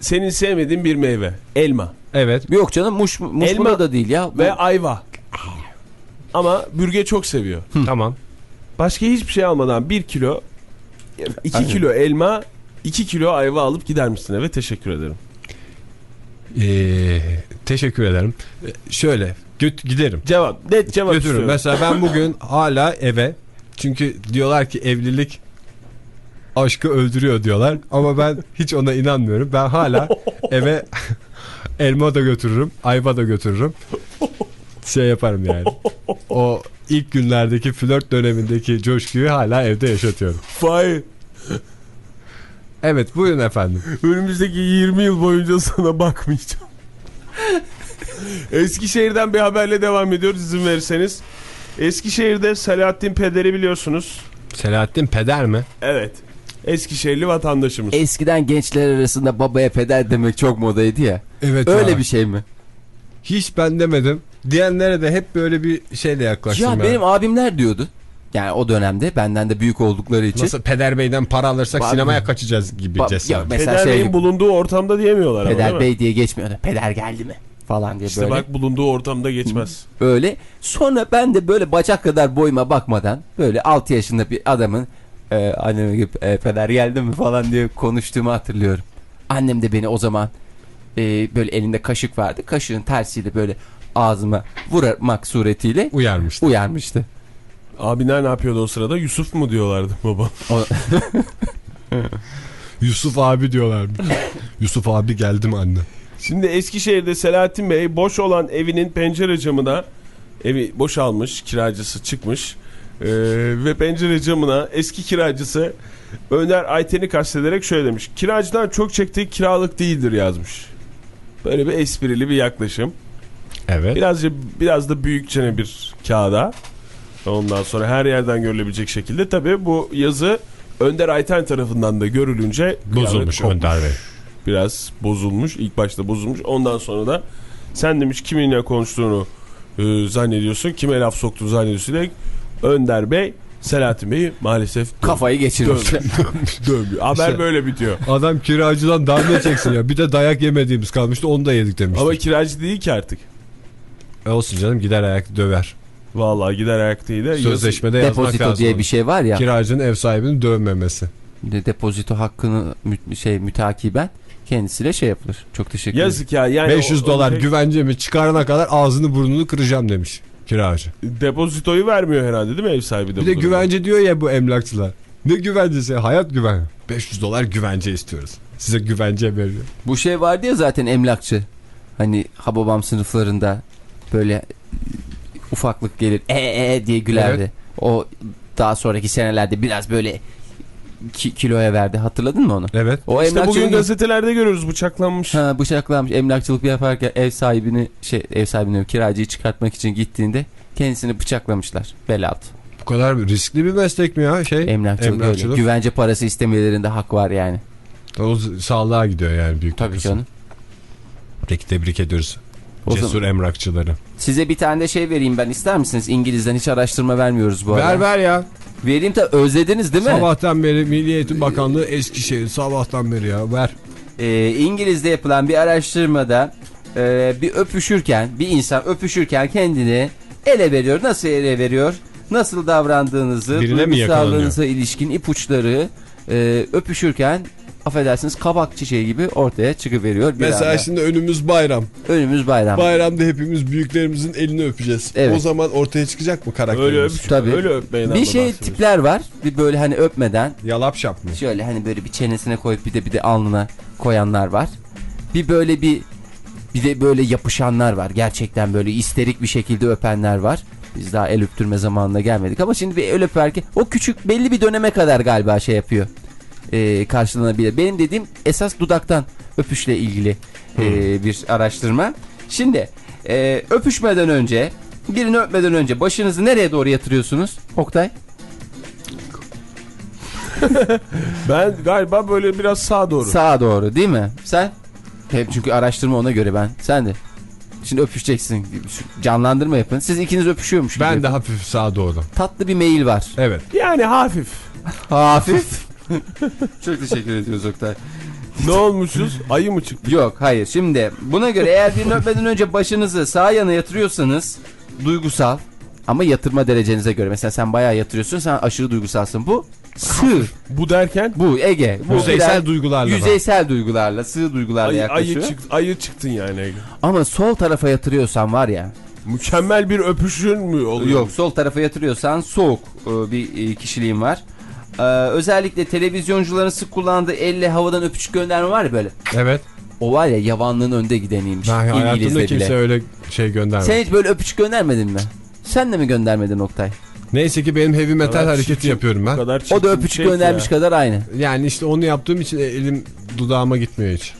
senin sevmediğin bir meyve. Elma Evet. Yok canım muş, muşmula Elma da değil ya. Bu- ve ayva. Ama bürge çok seviyor. Tamam. Başka hiçbir şey almadan 1 kilo 2 Aynen. kilo elma 2 kilo ayva alıp gider misin eve? Teşekkür ederim. Ee, teşekkür ederim. Ee, şöyle göt giderim. Cevap net cevap Götürürüm. istiyorum. Mesela ben bugün hala eve çünkü diyorlar ki evlilik aşkı öldürüyor diyorlar. Ama ben hiç ona inanmıyorum. Ben hala eve elma da götürürüm, ayva da götürürüm. Şey yaparım yani. O ilk günlerdeki flört dönemindeki coşkuyu hala evde yaşatıyorum. Fahir Evet buyurun efendim. önümüzdeki 20 yıl boyunca sana bakmayacağım. Eskişehir'den bir haberle devam ediyoruz izin verirseniz. Eskişehir'de Selahattin Peder'i biliyorsunuz. Selahattin peder mi? Evet. Eskişehirli vatandaşımız. Eskiden gençler arasında babaya peder demek çok modaydı ya. Evet. Öyle ya. bir şey mi? Hiç ben demedim. Diyenlere de hep böyle bir şeyle yaklaştım Ya ben. benim abimler diyordu. Yani o dönemde benden de büyük oldukları için. Nasıl peder beyden para alırsak Ba- sinemaya kaçacağız gibi cesaret. Peder şey Bey'in bulunduğu ortamda diyemiyorlar ama peder mi? bey diye geçmiyor peder geldi mi falan diye İşte böyle. bak bulunduğu ortamda geçmez. Öyle. Sonra ben de böyle bacak kadar boyuma bakmadan böyle 6 yaşında bir adamın e, anneme gibi "E, peder geldi mi falan diye konuştuğumu hatırlıyorum. Annem de beni o zaman e, böyle elinde kaşık vardı. Kaşığın tersiyle böyle ağzıma vurmak suretiyle Uyarmıştı. uyarmıştı. Abiler ne yapıyordu o sırada? Yusuf mu diyorlardı baba? Yusuf abi diyorlarmış. Yusuf abi geldi mi anne? Şimdi Eskişehir'de Selahattin Bey boş olan evinin pencere camına evi boşalmış kiracısı çıkmış Ee, ve pencere camına eski kiracısı Öner Ayten'i kastederek şöyle demiş kiracıdan çok çektiği kiralık değildir yazmış böyle bir esprili bir yaklaşım Evet. birazca biraz da büyükçene bir kağıda ondan sonra her yerden görülebilecek şekilde tabi bu yazı Önder Ayten tarafından da görülünce Bozulmuş kopmuş Önder Bey. biraz bozulmuş. İlk başta bozulmuş. Ondan sonra da sen demiş kiminle konuştuğunu e, zannediyorsun. Kime laf soktuğunu zannediyorsun diye Önder Bey Selahattin Bey'i maalesef kafayı geçirmiş. dövmüş. Haber İşte- böyle bitiyor. Adam kiracıdan çeksin ya? Bir de dayak yemediğimiz kalmıştı onu da yedik demişti. Ama kiracı değil ki artık. E olsun canım gider ayak döver. Vallahi gider ayak değil de. Sözleşmede yazmak Depozito lazım. diye bir şey var ya. Kiracının ev sahibini dövmemesi. de depozito hakkını mü- şey mütakiben kendisiyle şey yapılır. Çok teşekkür ederim. Yazık ya. Yani 500 o- dolar o- güvencemi çıkarana kadar ağzını burnunu kıracağım demiş kiracı. Depozitoyu vermiyor herhalde değil mi ev sahibi de? Bir bu de güvence diyor ya bu emlakçılar. Ne güvencesi? Hayat güven. 500 dolar güvence istiyoruz. Size güvence veriyor. Bu şey vardı ya zaten emlakçı. Hani Hababam sınıflarında böyle ufaklık gelir e e diye gülerdi. O daha sonraki senelerde biraz böyle ki- kiloya verdi. Hatırladın mı onu? Evet. O İşte bugün emlakçılık gazetelerde görüyoruz bıçaklanmış. ha, bıçaklanmış emlakçılık yaparken ev sahibini şey ev sahibini kiracıyı çıkartmak için gittiğinde kendisini bıçaklamışlar bel altı. Bu kadar riskli bir meslek mi ya şey? Emlakçılık, öyle. Güvence parası istemelerinde hak var yani. O sağlığa gidiyor yani büyük Tabii kısım. canım. Peki tebrik ediyoruz. O Cesur zaman emlakçıları. size bir tane de şey vereyim ben ister misiniz? İngiliz'den hiç araştırma vermiyoruz bu arada. Ver ver ya. Vereyim de özlediniz değil mi? Sabahtan beri Milli Eğitim Bakanlığı Eskişehir sabahtan beri ya ver. Ee, İngiliz'de yapılan bir araştırmada e, bir öpüşürken bir insan öpüşürken kendini ele veriyor. Nasıl ele veriyor? Nasıl davrandığınızı, duygusallığınıza ilişkin ipuçları e, öpüşürken affedersiniz kabak çiçeği gibi ortaya çıkıveriyor. Bir Mesela anda. şimdi önümüz bayram. önümüz bayram. Bayramda hepimiz büyüklerimizin elini öpeceğiz. Evet. O zaman ortaya çıkacak mı karakterimiz? Öyle öp, Tabii. öyle öpmeyin. bir şey tipler var. Bir böyle hani öpmeden Yalap şap mı? Şöyle hani böyle bir çenesine koyup bir de bir de alnına koyanlar var. Bir böyle bir bir de böyle yapışanlar var. Gerçekten böyle isterik bir şekilde öpenler var. Biz daha el öptürme zamanına gelmedik ama şimdi bir el öperken o küçük belli bir döneme kadar galiba şey yapıyor. Ee, karşılanabilir. Benim dediğim esas dudaktan öpüşle ilgili ee, bir araştırma. Şimdi ee, öpüşmeden önce birini öpmeden önce başınızı nereye doğru yatırıyorsunuz? Oktay? Ben galiba böyle biraz sağa doğru. Sağa doğru değil mi? Sen? Hep çünkü araştırma ona göre ben. Sen de. Şimdi öpüşeceksin. Canlandırma yapın. Siz ikiniz öpüşüyormuş gibi. Ben de hafif sağa doğru. Tatlı bir mail var. Evet. Yani hafif. Hafif. Çok teşekkür ediyoruz Oktay. ne olmuşuz? Ayı mı çıktı? Yok hayır. Şimdi buna göre eğer birini öpmeden önce başınızı sağ yana yatırıyorsanız duygusal ama yatırma derecenize göre. Mesela sen bayağı yatırıyorsun sen aşırı duygusalsın. Bu sığ. Bu derken Bu Ege. Bu Yüzeysel biraz duygularla. Yüzeysel duygularla, sığ duygularla ayı, yaklaşıyor. ayı, çıkt, ayı çıktın yani. Ege. Ama sol tarafa yatırıyorsan var ya. Mükemmel bir öpüşün mü oluyor? Yok sol tarafa yatırıyorsan soğuk e, bir e, kişiliğin var. Ee, özellikle televizyoncuların sık kullandığı elle havadan öpücük gönderme var ya böyle. Evet. O var ya yavanlığın önde gideniymiş. Ben hayatımda kimse bile. öyle şey göndermedi. Sen hiç böyle öpücük göndermedin mi? Sen de mi göndermedin Oktay? Neyse ki benim heavy metal kadar hareketi çirkin- yapıyorum ben. kadar O da öpücük şey göndermiş ya. kadar aynı. Yani işte onu yaptığım için elim dudağıma gitmiyor hiç.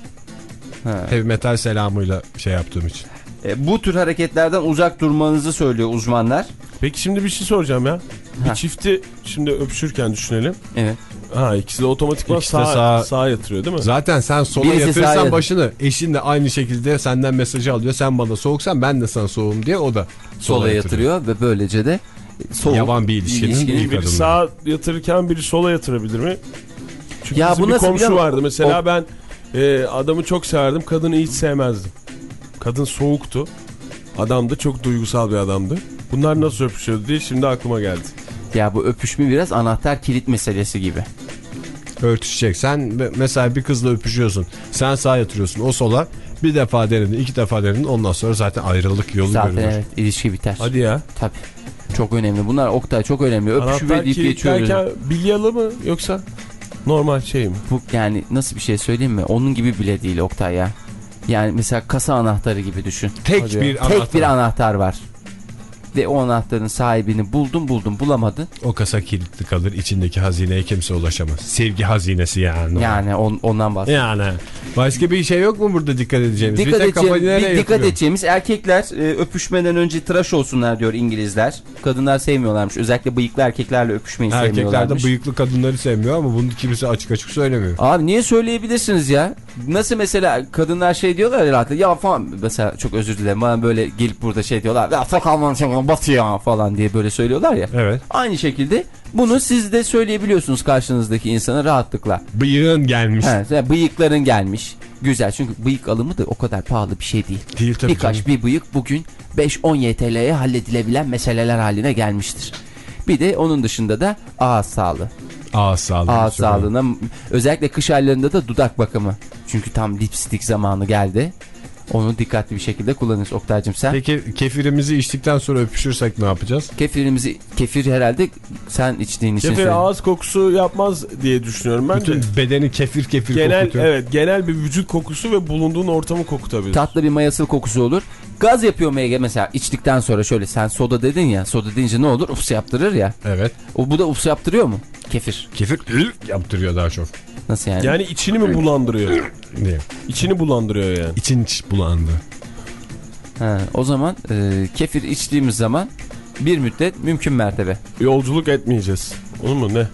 Ha. Heavy metal selamıyla şey yaptığım için. E, bu tür hareketlerden uzak durmanızı söylüyor uzmanlar. Peki şimdi bir şey soracağım ya. Bir Ha. çifti şimdi öpüşürken düşünelim. Evet. Ha ikisi de otomatikman İkisi de sağa, sağa- sağa yatırıyor değil mi? Zaten sen sola Birisi yatırırsan yatır. başını eşin de aynı şekilde senden mesajı alıyor. Sen bana soğuksan ben de sana soğuğum diye o da sola, Sola yatırıyor ve böylece de soğuk Yavan bir ilişkinin ilk Biri adımı. sağa yatırırken biri sola yatırabilir mi? Çünkü Ya bizim bu bir komşu vardı. Mesela ben e, adamı çok severdim. Kadını hiç sevmezdim. Kadın soğuktu. Adam da çok duygusal bir adamdı. Bunlar nasıl öpüşüyordu diye şimdi aklıma geldi. Ya bu öpüşme biraz anahtar kilit meselesi gibi. örtüşecek. Sen me- mesela bir kızla öpüşüyorsun. Sen sağa yatırıyorsun o sola. Bir defa denedin, iki defa denedin. Ondan sonra zaten ayrılık yolu Zaten görülür. evet ilişki biter. Hadi ya. Tabii. Çok önemli. Bunlar Oktay çok önemli. Anahtar ve deyip geçiyoruz. derken bilyalı mı yoksa normal şey mi? Bu yani nasıl bir şey söyleyeyim mi? Onun gibi bile değil Oktay ya. Yani mesela kasa anahtarı gibi düşün. Tek Hadi ya. bir Tek anahtar. bir anahtar var. Ve o anahtarın sahibini buldun buldun bulamadın. O kasa kilitli kalır. İçindeki hazineye kimse ulaşamaz. Sevgi hazinesi yani. Yani on, ondan bahsediyorum. Yani. Başka bir şey yok mu burada dikkat edeceğimiz? Dikkat, bir edeceğim, bir dikkat edeceğimiz erkekler e, öpüşmeden önce tıraş olsunlar diyor İngilizler. Kadınlar sevmiyorlarmış. Özellikle bıyıklı erkeklerle öpüşmeyi Erkekler de sevmiyorlarmış. bıyıklı kadınları sevmiyor ama bunu kimse açık açık söylemiyor. Abi niye söyleyebilirsiniz ya? Nasıl mesela kadınlar şey diyorlar ya ya falan mesela çok özür dilerim bana böyle gelip burada şey diyorlar ya sakalman batıyor falan diye böyle söylüyorlar ya. Evet. Aynı şekilde bunu siz de söyleyebiliyorsunuz karşınızdaki insana rahatlıkla. Bıyığın gelmiş. He, bıyıkların gelmiş. Güzel çünkü bıyık alımı da o kadar pahalı bir şey değil. Değil tabii Birkaç canım. bir bıyık bugün 5-10 YTL'ye halledilebilen meseleler haline gelmiştir. Bir de onun dışında da ağız sağlığı. Ağız sağlığı. Ağız sağlığına özellikle kış aylarında da dudak bakımı. Çünkü tam lipstik zamanı geldi. Onu dikkatli bir şekilde kullanırız Oktay'cım sen. Peki kefirimizi içtikten sonra öpüşürsek ne yapacağız? Kefirimizi, kefir herhalde sen içtiğin için Kefir ağız kokusu yapmaz diye düşünüyorum ben Bütün de. bedeni kefir kefir Genel kokutuyor. evet genel bir vücut kokusu ve bulunduğun ortamı kokutabilir. Tatlı bir mayasıl kokusu olur. Gaz yapıyor mu Ege mesela içtikten sonra şöyle sen soda dedin ya soda deyince ne olur ups yaptırır ya. Evet. O bu da ups yaptırıyor mu? Kefir. Kefir yaptırıyor daha çok. Nasıl yani? Yani içini mi bulandırıyor? Diye. İçini bulandırıyor yani. İçin iç bulandı. Ha, o zaman e, kefir içtiğimiz zaman bir müddet mümkün mertebe Yolculuk etmeyeceğiz. Olur mu ne?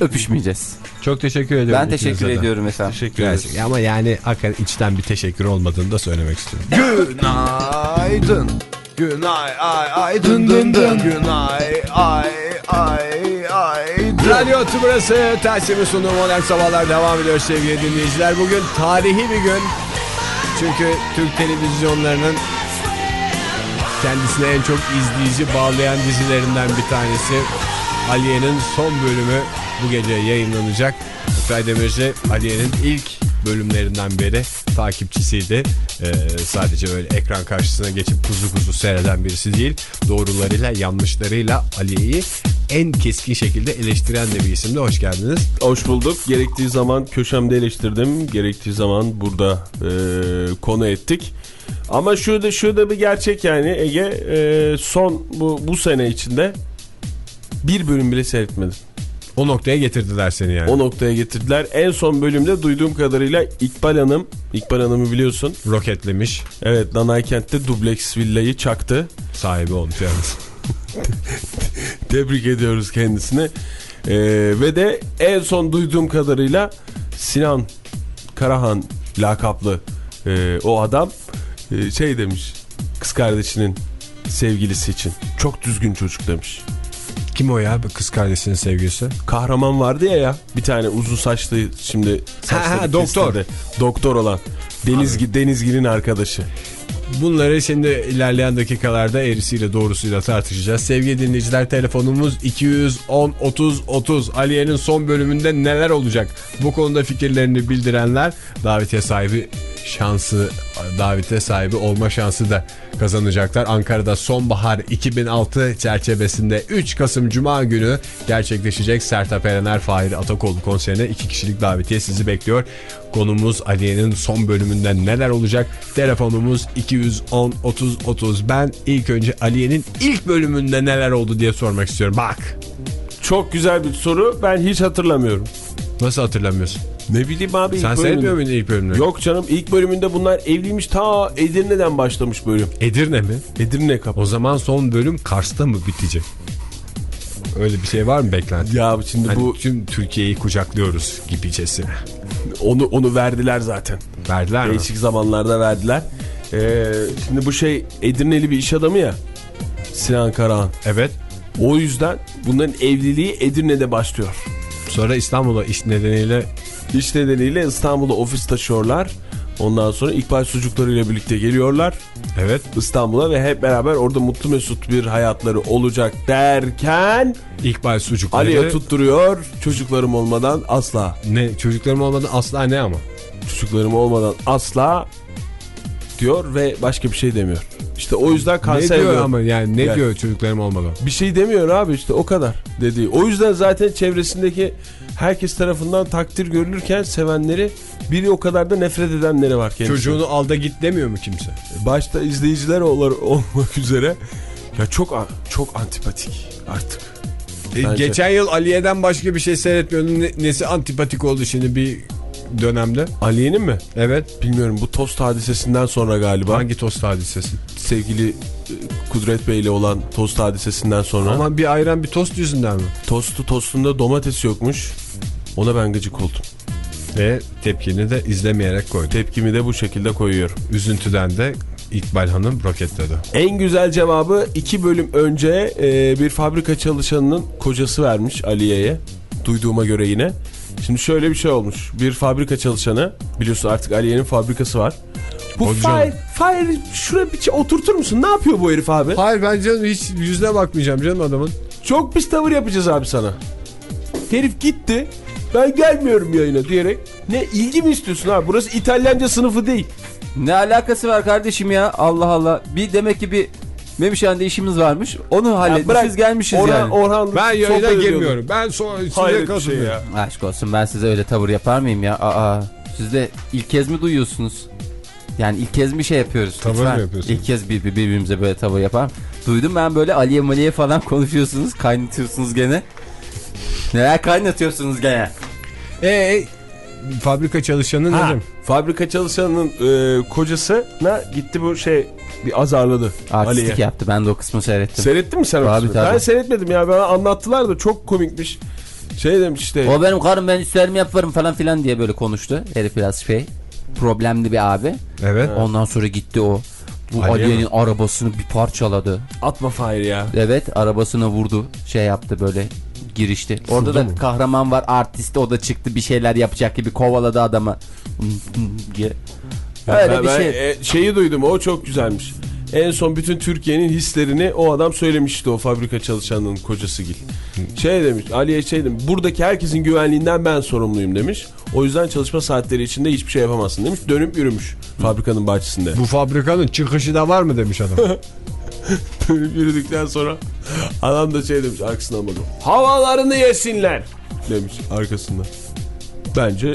öpüşmeyeceğiz. Çok teşekkür ediyorum. Ben teşekkür ediyorum efendim. Teşekkür ederiz. Ama yani hakikaten içten bir teşekkür olmadığını da söylemek istiyorum. Günaydın. Günay ay ay dın dın dın. Günay ay ay ay. Radyo Tümrüt'ü Tersim'in sunduğu Modern Sabahlar devam ediyor sevgili dinleyiciler. Bugün tarihi bir gün. Çünkü Türk televizyonlarının kendisine en çok izleyici bağlayan dizilerinden bir tanesi Aliye'nin son bölümü bu gece yayınlanacak. Oktay Demirci Aliye'nin ilk bölümlerinden beri takipçisiydi. Ee, sadece öyle ekran karşısına geçip kuzu kuzu seyreden birisi değil. Doğrularıyla yanlışlarıyla Aliye'yi en keskin şekilde eleştiren de bir isimdi. Hoş geldiniz. Hoş bulduk. Gerektiği zaman köşemde eleştirdim. Gerektiği zaman burada e, konu ettik. Ama şurada şurada bir gerçek yani Ege e, son bu, bu sene içinde bir bölüm bile seyretmedim. O noktaya getirdiler seni yani. O noktaya getirdiler. En son bölümde duyduğum kadarıyla İkbal Hanım, İkbal Hanım'ı biliyorsun. Roketlemiş. Evet Nanaykent'te dubleks villayı çaktı. Sahibi olmuş yalnız. Tebrik ediyoruz kendisini. Ee, ve de en son duyduğum kadarıyla Sinan Karahan lakaplı e, o adam e, şey demiş kız kardeşinin sevgilisi için çok düzgün çocuk demiş. Kim o ya? Kız kardeşinin sevgilisi. Kahraman vardı ya ya bir tane uzun saçlı şimdi saçları ha, doktor. kesildi. Doktor olan Denizgi, Denizgi'nin arkadaşı. Bunları şimdi ilerleyen dakikalarda eğrisiyle doğrusuyla tartışacağız. Sevgili dinleyiciler telefonumuz 210 30 30. Aliye'nin son bölümünde neler olacak? Bu konuda fikirlerini bildirenler davetiye sahibi şansı davete sahibi olma şansı da kazanacaklar. Ankara'da sonbahar 2006 çerçevesinde 3 Kasım Cuma günü gerçekleşecek Sertab Erener Fahir Atakoğlu konserine 2 kişilik davetiye sizi bekliyor. Konumuz Aliye'nin son bölümünde neler olacak? Telefonumuz 210 30 30. Ben ilk önce Aliye'nin ilk bölümünde neler oldu diye sormak istiyorum. Bak. Çok güzel bir soru. Ben hiç hatırlamıyorum. Nasıl hatırlamıyorsun? Ne bileyim abi ilk Sen bölümünde. seyretmiyor muydun ilk bölümünü? Yok canım ilk bölümünde bunlar evliymiş ta Edirne'den başlamış bölüm. Edirne mi? Edirne kapı. O zaman son bölüm Kars'ta mı bitecek? Öyle bir şey var mı beklenti? Ya şimdi Hani bu tüm Türkiye'yi kucaklıyoruz gibicesine. onu onu verdiler zaten. Verdiler mi? Değişik zamanlarda verdiler. Ee, şimdi bu şey Edirneli bir iş adamı ya. Sinan Karahan. Evet. O yüzden bunların evliliği Edirne'de başlıyor. Sonra İstanbul'a iş nedeniyle İş nedeniyle İstanbul'a ofis taşıyorlar. Ondan sonra İkbal sucuklarıyla birlikte geliyorlar evet İstanbul'a ve hep beraber orada mutlu mesut bir hayatları olacak derken İkbal sucukları. Ali'ye tutturuyor çocuklarım olmadan asla. Ne çocuklarım olmadan asla ne ama? Çocuklarım olmadan asla diyor ve başka bir şey demiyor. İşte o yüzden Ne kanser diyor diyor. ama yani ne Yani. diyor çocuklarım olmadan? Bir şey demiyor abi işte o kadar dediği. O yüzden zaten çevresindeki herkes tarafından takdir görülürken sevenleri biri o kadar da nefret edenleri var kendisi. Çocuğunu al da git demiyor mu kimse? Başta izleyiciler olur, olmak üzere ya çok çok antipatik artık. E, geçen yıl Aliye'den başka bir şey seyretmiyordun. Ne- nesi antipatik oldu şimdi bir dönemde? Aliye'nin mi? Evet. Bilmiyorum bu tost hadisesinden sonra galiba. Hangi tost hadisesi? Sevgili e, Kudret Bey ile olan tost hadisesinden sonra. Aman bir ayran bir tost yüzünden mi? Tostu tostunda domates yokmuş. Ona ben gıcık oldum. Ve tepkini de izlemeyerek koydu. Tepkimi de bu şekilde koyuyorum. Üzüntüden de İkbal Hanım roketledi. En güzel cevabı iki bölüm önce e, bir fabrika çalışanının kocası vermiş Aliye'ye. Duyduğuma göre yine. Şimdi şöyle bir şey olmuş. Bir fabrika çalışanı biliyorsun artık Aliye'nin fabrikası var. Bu Fahir. Fahir şuraya bir oturtur musun? Ne yapıyor bu herif abi? Hayır ben canım hiç yüzüne bakmayacağım canım adamın. Çok pis tavır yapacağız abi sana. Herif gitti. Ben gelmiyorum yayına diyerek. Ne ilgi mi istiyorsun abi? Burası İtalyanca sınıfı değil. Ne alakası var kardeşim ya? Allah Allah. Bir demek ki bir Memişhan'da işimiz varmış. Onu halletmişiz bırak, gelmişiz Orhan, yani. Orhan Ben yayına girmiyorum. Ben sonra size bir şey katılıyorum. ya. Aşk olsun ben size öyle tavır yapar mıyım ya? Aa, siz de ilk kez mi duyuyorsunuz? Yani ilk kez mi şey yapıyoruz? Tavır mı yapıyorsunuz? İlk kez bir, bir- birbirimize böyle tavır yapar. Duydum ben böyle Aliye Maliye falan konuşuyorsunuz. Kaynatıyorsunuz gene. Neler kaynatıyorsunuz gene? E fabrika çalışanı Ha, dedim. fabrika çalışanının e, kocasına gitti bu şey bir azarladı. Artistik Ali'ye. yaptı. Ben de o kısmı seyrettim. Seyrettin mi sen o kısmı? Ben seyretmedim ya. Bana anlattılar da çok komikmiş. Şey demiş işte. O benim karım ben isterimi yaparım falan filan diye böyle konuştu. Herif biraz şey problemli bir abi. Evet. Ondan sonra gitti o. Bu Aliye Aliye'nin arabasını bir parçaladı. Atma Fahir ya. Evet arabasına vurdu. Şey yaptı böyle girişti. Orada da kahraman var artist o da çıktı bir şeyler yapacak gibi kovaladı adamı. Öyle Ben- bir ben, şey. e, şeyi duydum o çok güzelmiş. En son bütün Türkiye'nin hislerini o adam söylemişti o fabrika çalışanının kocası Gil. Şey demiş Ali'ye şey demiş buradaki herkesin güvenliğinden ben sorumluyum demiş. O yüzden çalışma saatleri içinde hiçbir şey yapamazsın demiş. Dönüp yürümüş fabrikanın bahçesinde. Bu fabrikanın çıkışı da var mı demiş adam. Dönüp yürüdükten sonra adam da şey demiş arkasından bakıp havalarını yesinler demiş arkasından. Bence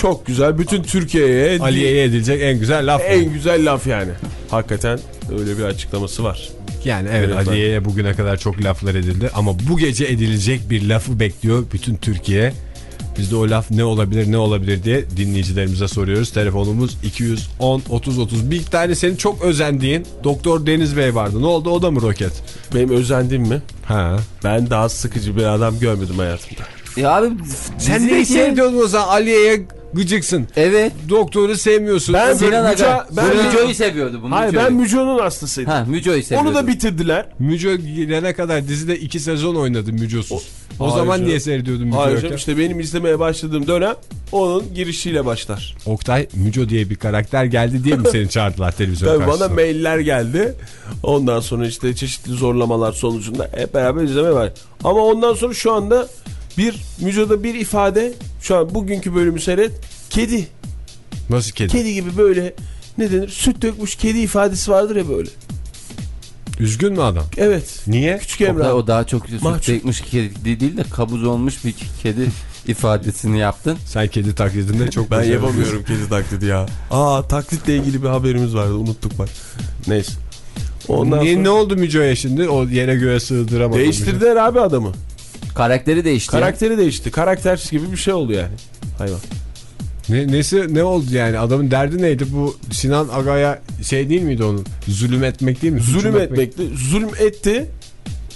çok güzel bütün Türkiye'ye Aliye'ye edilecek en güzel laf. en güzel laf yani. Hakikaten öyle bir açıklaması var. Yani evet Evet, Aliye'ye bugüne kadar çok laflar edildi ama bu gece edilecek bir lafı bekliyor bütün Türkiye. Biz de o laf ne olabilir ne olabilir diye dinleyicilerimize soruyoruz. Telefonumuz 210 30 30. Bir tane senin çok özendiğin Doktor Deniz Bey vardı. Ne oldu o da mı roket? Benim özendiğim mi? Ha. Ben daha sıkıcı bir adam görmedim hayatımda. Ya abi Sen dizideki- ne seyrediyordun o zaman Aliye'ye gıcıksın. Evet. Doktoru sevmiyorsun. Ben- Sinan Aga. ben- Müco'yu seviyordu. Bu Hayır Müco'yu. ben Müco'nun hastasıydım. Ha Müco'yu seviyordu. Onu da bitirdiler. Müco gelene kadar dizide iki sezon oynadı Mücosuz. O, Hayır zaman canım. niye seyrediyordun Hayır Müco'yu? canım, işte benim izlemeye başladığım dönem onun girişiyle başlar. Oktay Müco diye bir karakter geldi diye mi seni çağırdılar televizyon Tabii bana karşısına? mailler geldi. Ondan sonra işte çeşitli zorlamalar sonucunda hep beraber izlemeye var. Ama ondan sonra şu anda bir Müco'da bir ifade şu an bugünkü bölümü seyret. Kedi. Nasıl kedi? Kedi gibi böyle ne denir süt dökmüş kedi ifadesi vardır ya böyle. Üzgün mü adam? Evet. Niye? Küçük O, Emrah. o daha çok süt çekmiş kedi değil de kabuz olmuş bir kedi ifadesini yaptın. Sen kedi taklidinde çok Ben yapamıyorum kedi taklidi ya. Aa taklitle ilgili bir haberimiz vardı unuttuk bak. Neyse. Ondan Niye, sonra ne oldu Müco'ya şimdi? O yere göğe sığdıramadı. değiştirdiler abi adamı. Karakteri değişti. ya. Karakteri değişti. Karaktersiz gibi bir şey oldu yani. Hayvan. Ne, nesi ne oldu yani? Adamın derdi neydi? Bu Sinan Aga'ya şey değil miydi onun? Zulüm etmek değil mi? Zulüm etmekti. Zulüm etti.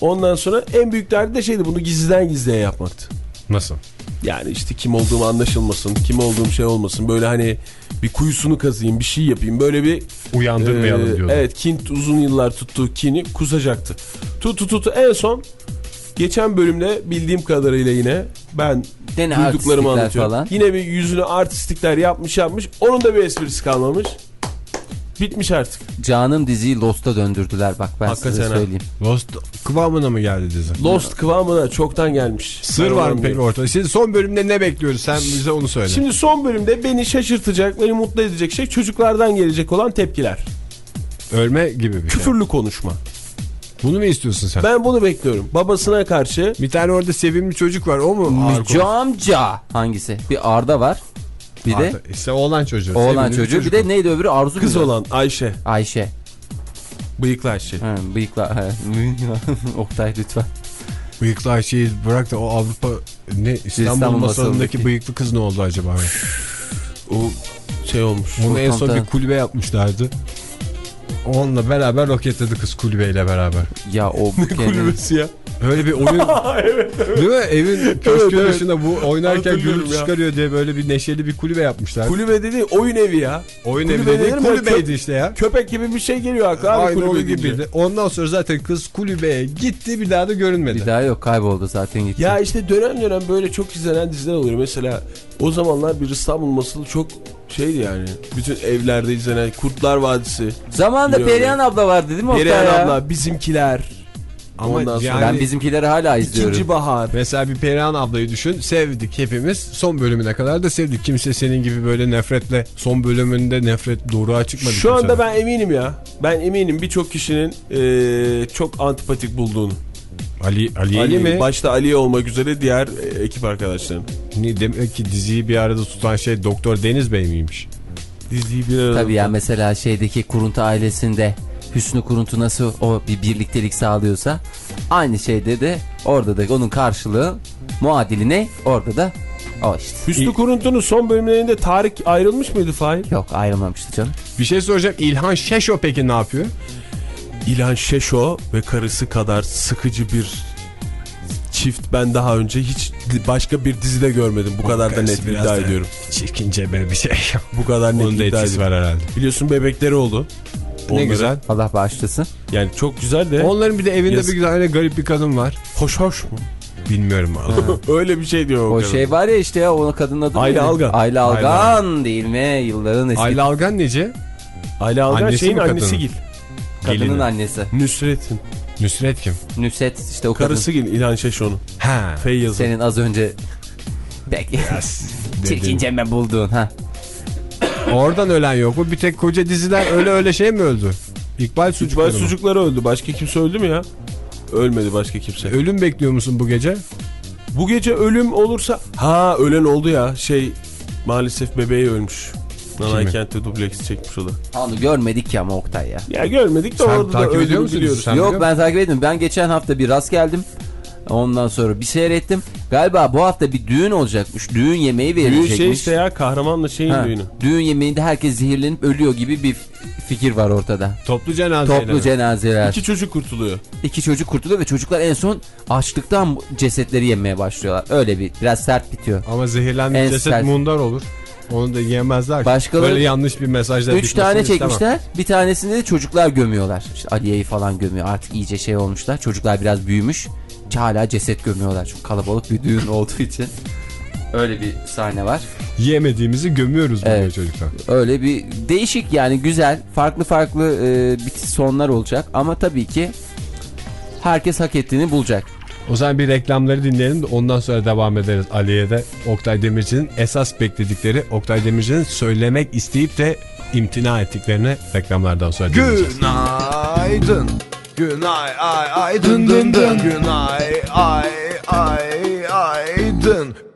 Ondan sonra en büyük derdi de şeydi bunu gizliden gizliye yapmaktı. Nasıl? Yani işte kim olduğum anlaşılmasın, kim olduğum şey olmasın. Böyle hani bir kuyusunu kazıyım, bir şey yapayım. Böyle bir Uyandırmayalım Ee, diyordu. Evet Kint uzun yıllar tuttuğu kini kusacaktı. Tutu tutu en son geçen bölümde bildiğim kadarıyla yine ben Gene duyduklarımı anlatıyorum. falan. Yine bir yüzünü artistlikler yapmış yapmış. Onun da bir esprisi kalmamış. Bitmiş artık. Canım diziyi Lost'a döndürdüler bak ben size Hakikaten ha. söyleyeyim. Lost kıvamına mı geldi dizi? Lost kıvamına çoktan gelmiş. Sır Ben var mı peki ortada? Şimdi son bölümde ne bekliyoruz? Sen bize onu söyle. Şimdi son bölümde beni şaşırtacak, beni mutlu edecek şey çocuklardan gelecek olan tepkiler. Ölme gibi bir şey. Küfürlü konuşma. Bunu mu istiyorsun sen? Ben bunu bekliyorum. Babasına karşı Bir tane orada sevimli çocuk var. O mu? Müco amca hangisi? Bir Arda var. Bir de Arda. İşte oğlan çocuğu. oğlan Sevimli çocuğu. Bir de neydi öbürü Arzu kız olan Ayşe. Ayşe. Bıyıklı Ayşe. Ha, bıyıkla. ha. Oktay lütfen. Bıyıklı Ayşe'yi bırak da o Avrupa ne İstanbul, İstanbul masalındaki bıyıklı kız ne oldu acaba? O şey olmuş. Onu en son bir kulübe yapmışlardı. Onunla beraber roketledi kız kulübeyle beraber. Ya o kendi- Kulübesi ya. Öyle bir oyun değil mi? Evin köşkün evet. başında bu oynarken gürültü çıkarıyor diye böyle bir neşeli bir kulübe yapmışlar. Kulübe dedi oyun evi ya. oyun kulübe evi değil mi? kulübeydi işte ya. Köpek gibi bir şey geliyor akla abi Aynı kulübe gibiydi. Ondan sonra zaten kız kulübeye gitti bir daha da görünmedi. Bir daha yok kayboldu zaten gitti. Ya işte dönem dönem böyle çok izlenen diziler oluyor. Mesela o zamanlar bir İstanbul masalı çok şeydi yani. Bütün evlerde izlenen Kurtlar Vadisi. Zamanında Biliyorum. Perihan abla vardı değil mi Oktay Perihan ya? abla, bizimkiler. Ama Ondan sonra yani Ben bizimkileri hala izliyorum. ikinci bahar. Mesela bir Perihan ablayı düşün. Sevdik hepimiz. Son bölümüne kadar da sevdik. Kimse senin gibi böyle nefretle son bölümünde nefret doğruğa çıkmadı. Şu anda kimse. ben eminim ya. Ben eminim birçok kişinin eee, çok antipatik bulduğunu. Ali, Ali, Ali mi? Başta Ali olmak üzere diğer e, ekip arkadaşlarım. Ne demek ki diziyi bir arada tutan şey Doktor Deniz Bey miymiş? Diziyi bir arada. Tabii ya mesela şeydeki Kuruntu ailesinde Hüsnü Kuruntu nasıl o bir birliktelik sağlıyorsa aynı şeyde de orada da onun karşılığı muadili ne? Orada da o işte. Hüsnü Kuruntu'nun son bölümlerinde Tarık ayrılmış mıydı Fahir? Yok ayrılmamıştı canım. Bir şey soracağım. İlhan Şeşo peki ne yapıyor? İlhan Şeşo ve karısı kadar sıkıcı bir çift ben daha önce hiç başka bir dizide görmedim. Bu kadar da net iddia da ediyorum. Çirkince böyle bir şey. Bu kadar net Onun iddia ediyorum. var herhalde. Biliyorsun bebekleri oldu. Ne Onları- güzel. Allah bağışlasın. Yani çok güzel de Onların bir de evinde Yazık. bir tane garip bir kadın var. hoş hoş mu? Bilmiyorum. Öyle bir şey diyor o, O kadın. şey var ya işte ya o kadının adı Ayla neydi? Algan. Ayla Ayla Algan değil mi? Yılların eski Ayla Algan nece? Ali Algan Annesi şeyin annesi Gil. Kadının gelini. annesi. Nüsret'in. Nusret kim? Nüset işte o Karısı Gil İlhan Şeşo'nun. Ha. Feyyaz'ın. kadın. Senin az önce Peki. Çirkince mi buldun ha? Oradan ölen yok mu? Bir tek koca diziler öyle öyle şey mi öldü? İkbal İkbal sucukları mı? sucukları öldü. Başka kimse öldü mü ya? Ölmedi başka kimse. Ölüm bekliyor musun bu gece? Bu gece ölüm olursa... Ha ölen oldu ya. Şey maalesef bebeği ölmüş. Nanay Kimi? Kent'te dubleks çekmiş o da. Onu görmedik ya ama Oktay ya. Ya görmedik de Sen orada da takip ediyor öldüğünü musun? biliyoruz. Sen Yok ben takip ettim. Ben geçen hafta bir rast geldim. Ondan sonra bir seyrettim. Galiba bu hafta bir düğün olacakmış. Düğün yemeği Düğün verilecekmiş. şey işte ya kahramanla şeyin Ha, düğünü. düğün yemeğinde herkes zehirlenip ölüyor gibi bir fikir var ortada. Toplu cenazeyle. Toplu cenazeler. İki çocuk kurtuluyor. İki çocuk kurtuluyor ve çocuklar en son açlıktan cesetleri yemeye başlıyorlar. Öyle bir biraz sert bitiyor. Ama zehirlenmiş En ceset sert. mundar olur. Onu da yiyemezler. Başkaları- Böyle yanlış bir mesajla Üç tane istemem. çekmişler. Bir tanesini de çocuklar gömüyorlar. İşte Aliye'yi falan gömüyor. Artık iyice şey olmuşlar. Çocuklar biraz büyümüş. Hala ceset gömüyorlar. Çok kalabalık bir düğün olduğu için. Öyle bir sahne var. Yiyemediğimizi gömüyoruz Evet. böyle çocuklar. Öyle bir değişik yani güzel. Farklı farklı e, bitiş sonlar olacak. Ama tabii ki herkes hak ettiğini bulacak. O zaman bir reklamları dinleyelim de ondan sonra devam ederiz Ali'ye de. Oktay Demirci'nin esas bekledikleri Oktay Demirci'nin söylemek isteyip de imtina ettiklerini reklamlardan sonra dinleyeceğiz. Günaydın. Günay ay ay dın dın dın. Günay ay ay ay dın.